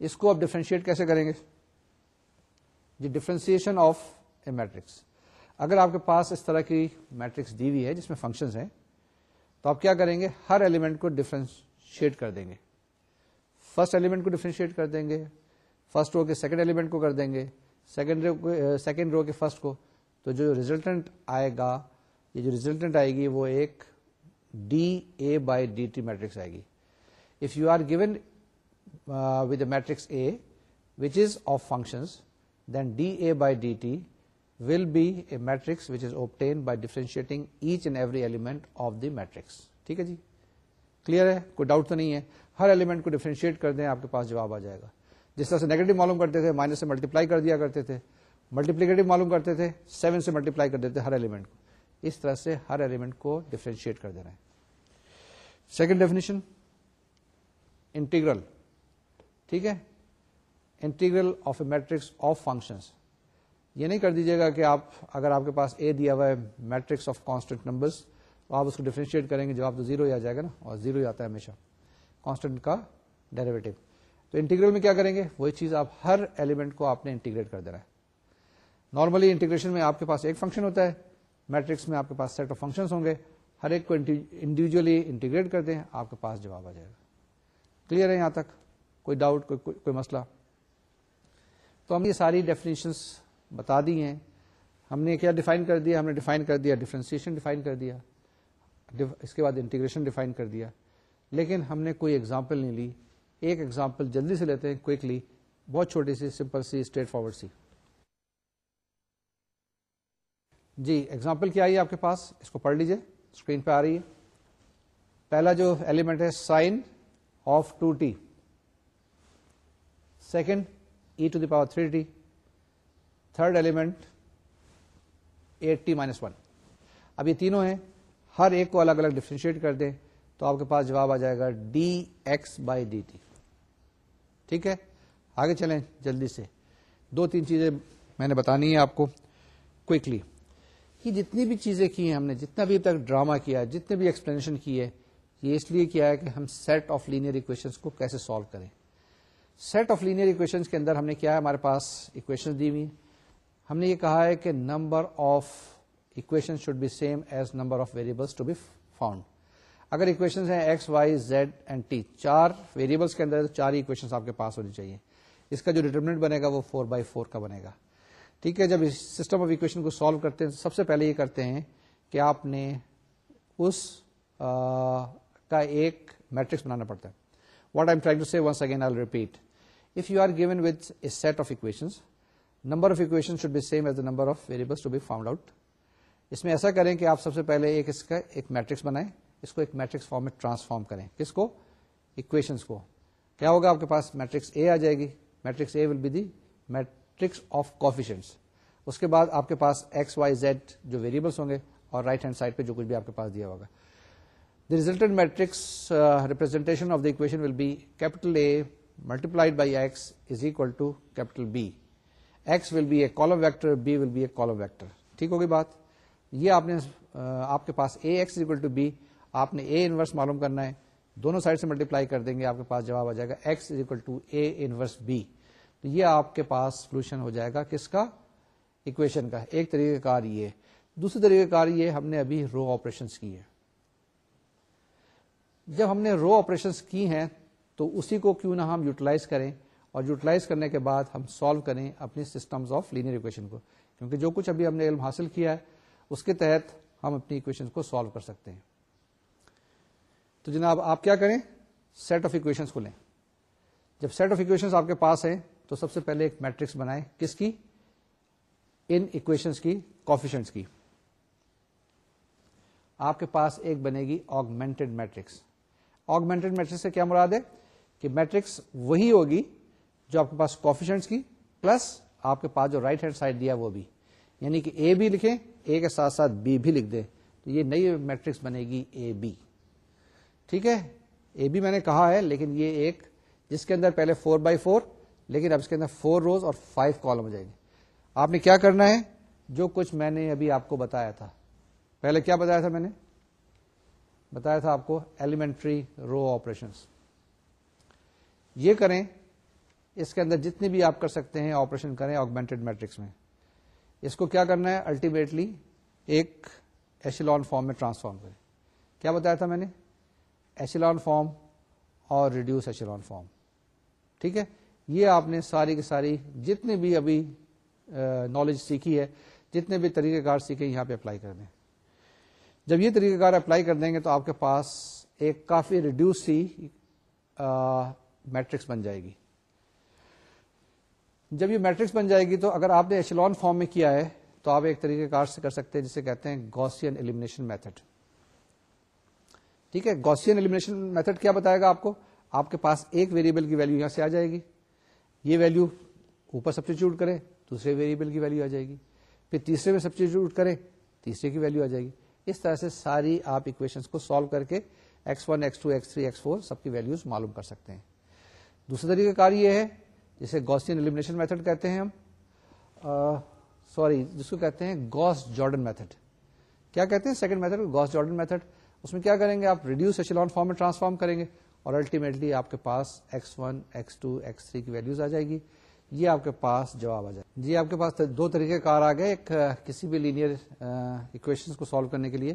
اس کو آپ ڈیفرینشیٹ کیسے کریں گے؟ جی ڈفرینسیشن آف اے میٹرکس اگر آپ کے پاس اس طرح کی میٹرکس دی ہوئی ہے جس میں فنکشنز ہیں، تو آپ کیا کریں گے؟ ہر ایلیمنٹ کو ڈفرینس ڈفرینشیٹ کر دیں گے۔ فرسٹ ایلیمنٹ کو ڈفرینشیٹ کر دیں گے۔ فرسٹ رو کے سیکنڈ ایلیمنٹ کو کر دیں گے۔ سیکنڈ رو سیکنڈ رو کے eh, فرسٹ کو۔ تو جو ریزلٹنٹ آئے گا، یہ جو ریزلٹنٹ آئے گی، وہ ایک D A by D T matrix آئے گی۔ If you are given with matrix A which is of function then D A by D T will be a matrix which is obtained by differentiating each and every element of the matrix ٹھیک ہے جی؟ Clear ہے، کوئی doubt تو نہیں ہے۔ ہر element کو differentiate کر دیں، آپ کے پاس جواب آ جائے گا۔ جس طرح سے نیگیٹو معلوم کرتے تھے مائنس سے ملٹیپلائی کر دیا کرتے تھے۔ ملٹیپلیکیٹو معلوم کرتے تھے سیون سے ملٹیپلائی کر دیتے ہر ایلیمنٹ کو۔ اس طرح سے ہر ایلیمنٹ کو ڈفرینشیٹ کر دینا ہے۔ سیکنڈ ڈیفینیشن انٹیگرل ٹھیک ہے؟ Integral of a matrix of functions یہ نہیں کر دیجیے گا کہ آپ، اگر آپ کے پاس اے دیا ہوا ہے میٹرکس آف کانسٹنٹ نمبرس آپ اس کو ڈیفرینشیٹ کریں گے جواب تو زیرو ہی آ جائے گا نا اور زیرو ہی آتا ہے ہمیشہ۔ کانسٹنٹ کا ڈیریویٹو تو انٹیگرل میں کیا کریں گے؟ وہی چیز آپ ہر ایلیمنٹ کو آپ نے انٹیگریٹ کر دینا ہے۔ نارملی انٹیگریشن میں آپ کے پاس ایک فنکشن ہوتا ہے میٹرکس میں آپ کے پاس سیٹ آف فنکشن ہوں گے۔ ہر ایک کو انڈیویجلی انٹیگریٹ کر دیں آپ کے پاس جواب آ جائے گا۔ کلیئر ہے یہاں تک؟ کوئی ڈاؤٹ کوئی کوئی, کوئی مسئلہ؟ تو ہم یہ ساری ڈیفینیشنس بتا دی ہیں۔ ہم نے کیا ڈیفائن کر دیا؟ ہم نے ڈیفائن کر دیا ڈفرینسیشن ڈیفائن کر دیا۔ اس کے بعد انٹیگریشن ڈیفائن کر دیا۔ لیکن ہم نے کوئی ایگزامپل نہیں لی۔ ایک ایگزامپل جلدی سے لیتے ہیں کوئکلی بہت چھوٹی سی سمپل سی اسٹریٹ فارورڈ سی۔ جی ایگزامپل کیا آئی ہے آپ کے پاس؟ اس کو پڑھ لیجیے اسکرین پہ آ رہی ہے۔ پہلا جو ایلیمنٹ ہے sine of two T second E to the power three T third element eight T minus one اب یہ تینوں ہیں۔ ہر ایک کو الگ الگ ڈفرینشیٹ کر دیں تو آپ کے پاس جواب آ جائے گا D X by D T ٹھیک ہے؟ آگے چلیں جلدی سے۔ دو تین چیزیں میں نے بتانی ہے آپ کو کوئکلی یہ جتنی بھی چیزیں کی ہیں ہم نے، جتنا بھی تک ڈراما کیا، جتنے بھی ایکسپلینیشن کی ہے یہ اس لیے کیا ہے کہ ہم سیٹ آف لینئر اکویشن کو کیسے سالو کریں۔ سیٹ آف لینئر اکویشن کے اندر ہم نے کیا ہے؟ ہمارے پاس اکویشن دی ہوئی ہم نے یہ کہا ہے کہ number of equation should be same as number of variables to be found اگر اکویشن ہیں X Y Z and T چار ویریبلس کے اندر چار اکویشن آپ کے پاس ہونی چاہیے۔ اس کا جو ڈیٹرمنٹ بنے گا وہ فور بائی فور کا بنے گا۔ ٹھیک ہے، جب اس سسٹم آف اکویشن کو سالو کرتے ہیں، سب سے پہلے یہ کرتے ہیں کہ آپ نے اس کا ایک میٹرکس بنانا پڑتا ہے۔ What I try to see once again I repeat if you are given with a set of equation number of equation should be same as the number of variables to be found out اس میں ایسا کریں کہ آپ سب سے پہلے ایک اس کا ایک میٹرکس بنائیں، اس کو ایک میٹرکس فارم میں ٹرانسفارم کریں۔ کس کو؟ اکویشنس کو۔ کیا ہوگا آپ کے پاس؟ میٹرکس اے آ جائے گی۔ Matrix A will be the matrix of coefficients اس کے بعد آپ کے پاس ایکس وائی زیڈ جو ویریبلس ہوں گے اور رائٹ ہینڈ سائڈ پہ جو کچھ بھی آپ کے پاس دیا ہوگا۔ The resultant matrix representation of the equation will be capital A multiplied by X is equal to capital B X will be a column vector B will be a column vector ٹھیک ہوگی بات؟ یہ آپ نے آپ کے پاس A X equal to B, آپ نے اے انورس معلوم کرنا ہے، دونوں سائڈ سے ملٹیپلائی کر دیں گے، آپ کے پاس جواب آ جائے گا X equal to A inverse B. تو یہ آپ کے پاس سولوشن ہو جائے گا کس کا؟ اکویشن کا۔ ایک طریقہ کار یہ دوسری طریقہ کار یہ ہم نے ابھی رو آپریشن کی ہے جب ہم نے رو آپریشن کی ہیں، تو اسی کو کیوں نہ ہم یوٹیلائز کریں اور یوٹیلائز کرنے کے بعد ہم سالو کریں اپنی سسٹمز آف لینئر اکویشن کو۔ کیونکہ جو کچھ ابھی ہم نے علم حاصل کیا ہے اس کے تحت ہم اپنی اکویشن کو سالو کر سکتے ہیں۔ تو جناب، آپ کیا کریں؟ سیٹ آف اکویشن کو لیں جب سیٹ آف اکویشن آپ کے پاس ہیں، تو سب سے پہلے ایک میٹرکس بنائیں۔ کس کی؟ ان اکویشنس کی کوفیشنس کی۔ آپ کے پاس ایک بنے گی آگمنٹڈ میٹرکس آگمنٹڈ میٹرکس سے کیا مراد ہے؟ کہ میٹرکس وہی ہوگی جو آپ کے پاس کوفیشنٹس کی پلس آپ کے پاس جو رائٹ ہینڈ سائڈ دیا وہ بھی۔ یعنی کہ اے بھی لکھیں اے کے ساتھ ساتھ بی بھی لکھ دیں تو یہ نئی میٹرکس بنے گی اے بی۔ ٹھیک ہے؟ اے بی میں نے کہا ہے لیکن یہ ایک جس کے اندر پہلے فور بائی فور لیکن اب اس کے اندر فور روز اور فائیو کالم ہو جائے گی آپ نے کیا کرنا ہے؟ جو کچھ میں نے ابھی آپ کو بتایا تھا۔ پہلے کیا بتایا تھا میں نے؟ بتایا تھا آپ کو ایلیمنٹری رو آپریشن یہ کریں، اس کے اندر جتنی بھی آپ کر سکتے ہیں آپریشن کریں آگمنٹڈ میٹرکس میں۔ اس کو کیا کرنا ہے؟ الٹیمیٹلی ایک ایشیلون فارم میں ٹرانسفارم کریں۔ کیا بتایا تھا میں نے؟ ایشیلون فارم اور ریڈیوس ایشیلون فارم ٹھیک ہے؟ یہ آپ نے ساری کی ساری جتنے بھی ابھی نالج سیکھی ہے، جتنے بھی طریقہ کار سیکھے، یہاں پہ اپلائی کر دیں۔ جب یہ طریقہ کار اپلائی کر دیں گے تو آپ کے پاس ایک کافی ریڈیوس سی میٹرکس بن جائے گی۔ جب یہ میٹرکس بن جائے گی تو اگر آپ نے ایچلون فارم میں کیا ہے تو آپ ایک طریقہ کار سے کر سکتے ہیں جسے کہتے ہیں گوسین ایلیمنیشن میتھڈ۔ ٹھیک ہے؟ گوسین ایلیمنیشن میتھڈ کیا بتائے گا آپ کو؟ آپ کے پاس ایک ویریبل کی ویلو یہاں سے آ جائے گی۔ یہ ویلو اوپر سبسٹیچیوٹ کرے دوسرے ویریبل کی ویلو آ جائے گی۔ پھر تیسرے میں سبسٹیچیوٹ کرے تیسرے کی ویلو آ جائے گی۔ اس طرح سے ساری آپ اکویشن کو سالو کر کے X one X two X three X four سب کی ویلوز معلوم کر سکتے ہیں۔ دوسرا طریقہ کار یہ ہے جسے گوسین ایلیمنیشن میتھڈ کہتے ہیں ہم۔ سوری جس کو کہتے ہیں گوس جارڈن میتھڈ کیا کہتے ہیں second method Gauss Jordan method اس میں کیا کریں گے آپ؟ ریڈیوس ایچلون فارم میں ٹرانسفارم کریں گے اور الٹیمیٹلی آپ کے پاس X one X two X three کی ویلوز آ جائے گی۔ یہ آپ کے پاس جواب آ جائے جی آپ کے پاس دو طریقے کار آ گئے۔ ایک کسی بھی لینئر اکویشن کو سالو کرنے کے لیے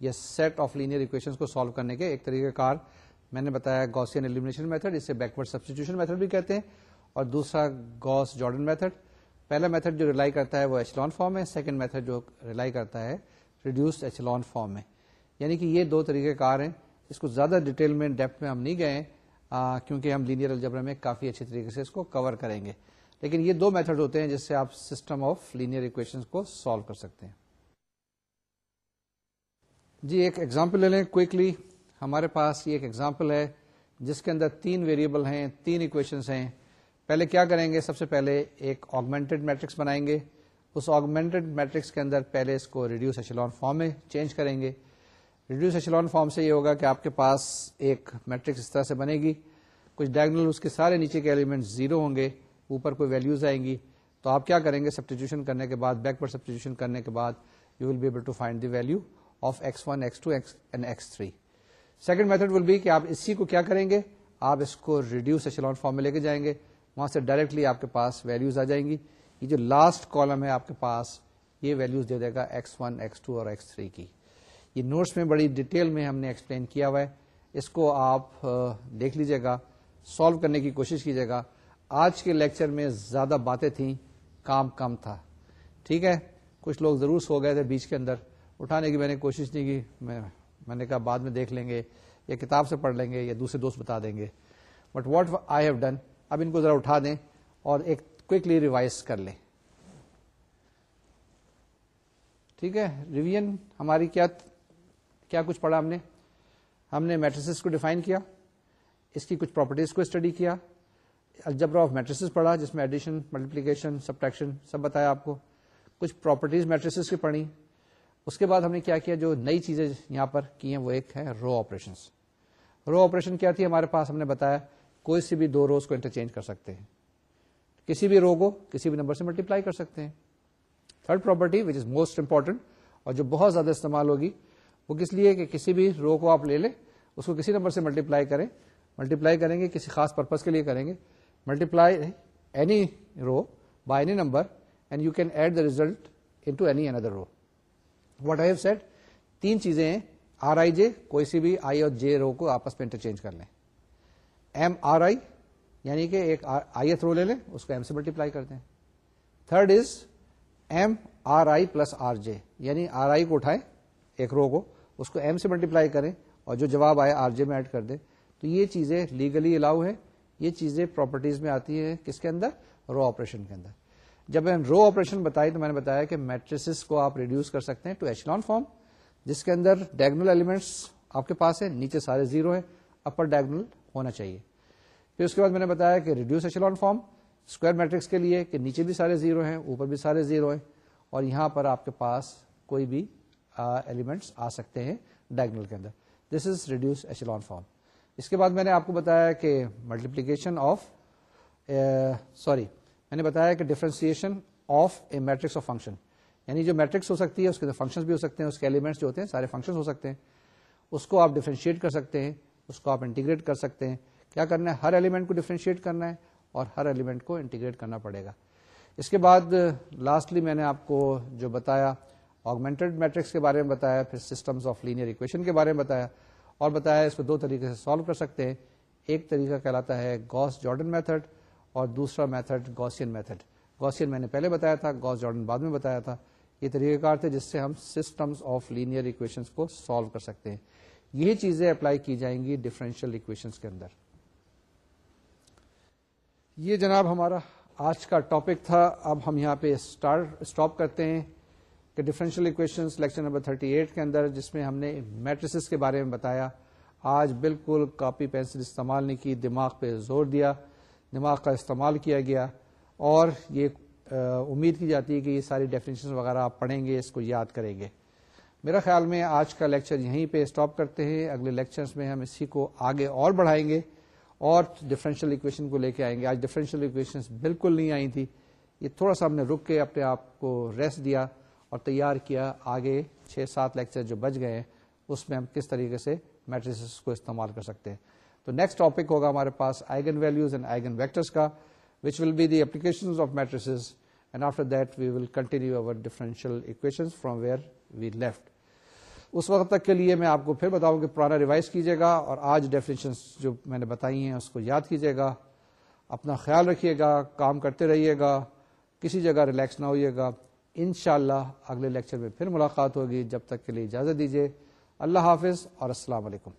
یا سیٹ آف لینئر اکویشن کو سالو کرنے کے ایک طریقہ کار۔ میں نے بتایا گوسین ایلیمنیشن میتھڈ اسے بیکورڈ سبسٹیوشن میتھڈ بھی کہتے ہیں۔ اور دوسرا گوس جارڈن میتھڈ۔ پہلا میتھڈ جو ریلائی کرتا ہے وہ ایچلون فارم ہے سیکنڈ میتھڈ جو ریلائی کرتا ہے ریڈیوس ایچلون فارم میں یعنی کہ یہ دو طریقہ کار ہیں۔ اس کو زیادہ ڈیٹیل میں ڈیپتھ میں ہم نہیں گئے کیونکہ ہم لینئر الجبر میں کافی اچھے طریقے سے اس کو کور کریں گے۔ لیکن یہ دو میتھڈ ہوتے ہیں جس سے آپ سسٹم آف لینئر اکویشن کو سالو کر سکتے ہیں۔ جی ایک ایگزامپل لے لیں کوئکلی ہمارے پاس یہ ایک ایگزامپل ہے جس کے اندر تین ویریبل ہیں، تین اکویشنس ہیں۔ پہلے کیا کریں گے؟ سب سے پہلے ایک آگمنٹڈ میٹرکس بنائیں گے۔ اس آگمنٹڈ میٹرکس کے اندر پہلے اس کو ریڈیوس ایچلون فارم میں چینج کریں گے۔ ریڈیوس ایچلون فارم سے یہ ہوگا کہ آپ کے پاس ایک میٹرکس اس طرح سے بنے گی۔ کچھ ڈائگنل اس کے سارے نیچے کے ایلیمنٹ زیرو ہوں گے، اوپر کوئی ویلوز آئیں گی۔ تو آپ کیا کریں گے؟ سبسٹیوشن کرنے کے بعد بیک پر سبسٹیوشن کرنے کے بعد you will be able to find the value of X one X two and X three second method will be کہ آپ اسی کو کیا کریں گے؟ آپ اس کو ریڈیوس ایچلون فارم میں لے کے جائیں گے۔ وہاں سے ڈائریکٹلی آپ کے پاس ویلوز آ جائیں گی۔ یہ جو لاسٹ کالم ہے آپ کے پاس، یہ ویلوز دے دے گا ایکس ون ایکس ٹو اور ایکس تھری کی۔ یہ نوٹس میں بڑی ڈیٹیل میں ہم نے ایکسپلین کیا ہوا ہے۔ اس کو آپ دیکھ لیجیے گا۔ سالو کرنے کی کوشش کیجیے گا۔ آج کے لیکچر میں زیادہ باتیں تھیں، کام کم تھا۔ ٹھیک ہے؟ کچھ لوگ ضرور سو گئے تھے بیچ کے اندر۔ اٹھانے کی میں نے کوشش نہیں کی۔ میں میں نے کہا بعد میں دیکھ لیں گے، یا کتاب سے پڑھ لیں گے، یا دوسرے دوست بتا دیں گے۔ But what I have done اب ان کو ذرا اٹھا دیں اور ایک کوکلی ریوائز کر لیں۔ ٹھیک ہے؟ ریویژن ہماری کیا کیا کچھ پڑھا ہم نے؟ ہم نے میٹریسز کو ڈیفائن کیا، اس کی کچھ پراپرٹیز کو اسٹڈی کیا الجبرا آف میٹریسز پڑھا، جس میں ایڈیشن ملٹیپلیکیشن سبٹریکشن سب بتایا آپ کو۔ کچھ پراپرٹیز میٹریسز کی پڑھی۔ اس کے بعد ہم نے کیا کیا؟ جو نئی چیزیں یہاں پر کی ہیں، وہ ایک ہے رو آپریشن رو آپریشن کیا تھی ہمارے پاس؟ ہم نے بتایا کوئی سی بھی دو روز کو انٹرچینج کر سکتے ہیں۔ کسی بھی رو کو کسی بھی نمبر سے ملٹیپلائی کر سکتے ہیں۔ Third property which is most important اور جو بہت زیادہ استعمال ہوگی، وہ کس لیے؟ کہ کسی بھی رو کو آپ لے لیں، اس کو کسی نمبر سے ملٹیپلائی کریں۔ ملٹیپلائی کریں گے، کسی خاص پرپز کے لیے کریں گے۔ Multiply any row by any number and you can add the result into any other row what I have said تین چیزیں ہیں۔ آر آئی جے کوئی سی بھی آئی اور جے رو کو آپس میں انٹرچینج کر لیں۔ ایم آر آئی یعنی کہ ایک آئی ایتھ رو لے لیں، اس کو ایم سے ملٹیپلائی کر دیں۔ Third is M R I plus R J یعنی آر آئی کو اٹھائیں، ایک رو کو، اس کو ایم سے ملٹیپلائی کریں اور جو جواب آئے آر جے میں ایڈ کر دیں۔ تو یہ چیزیں لیگلی الاؤ ہے یہ چیزیں پراپرٹیز میں آتی ہیں کس کے اندر؟ رو آپریشن کے اندر۔ جب میں رو آپریشن بتائی تو میں نے بتایا کہ میٹریس کو آپ ریڈیوس کر سکتے ہیں ٹو ایچلان فارم جس کے اندر ڈائگنل ایلیمنٹس آپ کے پاس ہیں، نیچے سارے زیرو ہیں اپر ڈائگنل ہونا چاہیے۔ پھر اس کے بعد میں نے بتایا کہ reduced echelon form square matrix کے لیے کہ نیچے بھی سارے زیرو ہیں، اوپر بھی سارے زیرو ہیں، اور یہاں پر آپ کے پاس کوئی بھی ایلیمنٹس آ سکتے ہیں ڈائگنل کے اندر۔ This is reduced echelon form اس کے بعد میں نے آپ کو بتایا کہ ملٹیپلیکیشن آف سوری میں نے بتایا کہ differentiation of a matrix of function یعنی جو میٹرکس ہو سکتی ہے، اس کے فنکشن بھی ہو سکتے ہیں، اس کے ایلیمنٹس جو ہوتے ہیں، سارے فنکشن ہو سکتے ہیں۔ اس کو آپ ڈیفرینشیٹ کر سکتے ہیں۔ اس کو آپ انٹیگریٹ کر سکتے ہیں۔ کیا کرنا ہے؟ ہر ایلیمنٹ کو ڈیفرینشیٹ کرنا ہے اور ہر ایلیمنٹ کو انٹیگریٹ کرنا پڑے گا۔ اس کے بعد لاسٹلی میں نے آپ کو جو بتایا آگمنٹڈ میٹرکس کے بارے میں بتایا، پھر سسٹمس آف لینئر اکویشن کے بارے میں بتایا۔ اور بتایا اس کو دو طریقے سے سالو کر سکتے ہیں۔ ایک طریقہ کہلاتا ہے گوس جارڈن میتھڈ اور دوسرا میتھڈ گوسین میتھڈ گوسین میں نے پہلے بتایا تھا گوس جارڈن بعد میں بتایا تھا۔ یہ طریقہ کار تھے جس سے ہم سسٹمس آف لینئر اکویشن کو سالو کر سکتے ہیں۔ یہی چیزیں اپلائی کی جائیں گی ڈفرینشیل اکویشن کے اندر۔ یہ جناب ہمارا آج کا ٹاپک تھا۔ اب ہم یہاں پہ اسٹاپ کرتے ہیں کہ ڈفرینشیل اکویشن لیکچر نمبر 38 کے اندر، جس میں ہم نے میٹریس کے بارے میں بتایا۔ آج بالکل کاپی پینسل استعمال نہیں کی، دماغ پہ زور دیا، دماغ کا استعمال کیا گیا۔ اور یہ امید کی جاتی ہے کہ یہ ساری ڈیفینیشن وغیرہ آپ پڑھیں گے، اس کو یاد کریں گے۔ میرا خیال میں آج کا لیکچر یہیں پہ اسٹاپ کرتے ہیں۔ اگلے لیکچرز میں ہم اسی کو آگے اور بڑھائیں گے اور ڈفرینشیل اکویشن کو لے کے آئیں گے۔ آج ڈفرینشیل اکویشن بالکل نہیں آئی تھی۔ یہ تھوڑا سا ہم نے رک کے اپنے آپ کو ریسٹ دیا اور تیار کیا۔ آگے چھ سات لیکچر جو بچ گئے ہیں، اس میں ہم کس طریقے سے میٹریس کو استعمال کر سکتے ہیں۔ تو نیکسٹ ٹاپک ہوگا ہمارے پاس eigen values and eigen vectors کا which will be the application of matrices and after that we will continue over differential equation from where we left اس وقت تک کے لیے میں آپ کو پھر بتاؤں کہ پرانا ریوائز کیجیے گا اور آج ڈیفینیشن جو میں نے بتائی ہیں اس کو یاد کیجیے گا۔ اپنا خیال رکھیے گا، کام کرتے رہیے گا، کسی جگہ ریلیکس نہ ہوئیے گا۔ انشاءاللہ اگلے لیکچر میں پھر ملاقات ہوگی۔ جب تک کے لیے اجازت دیجیے۔ اللہ حافظ اور السلام علیکم۔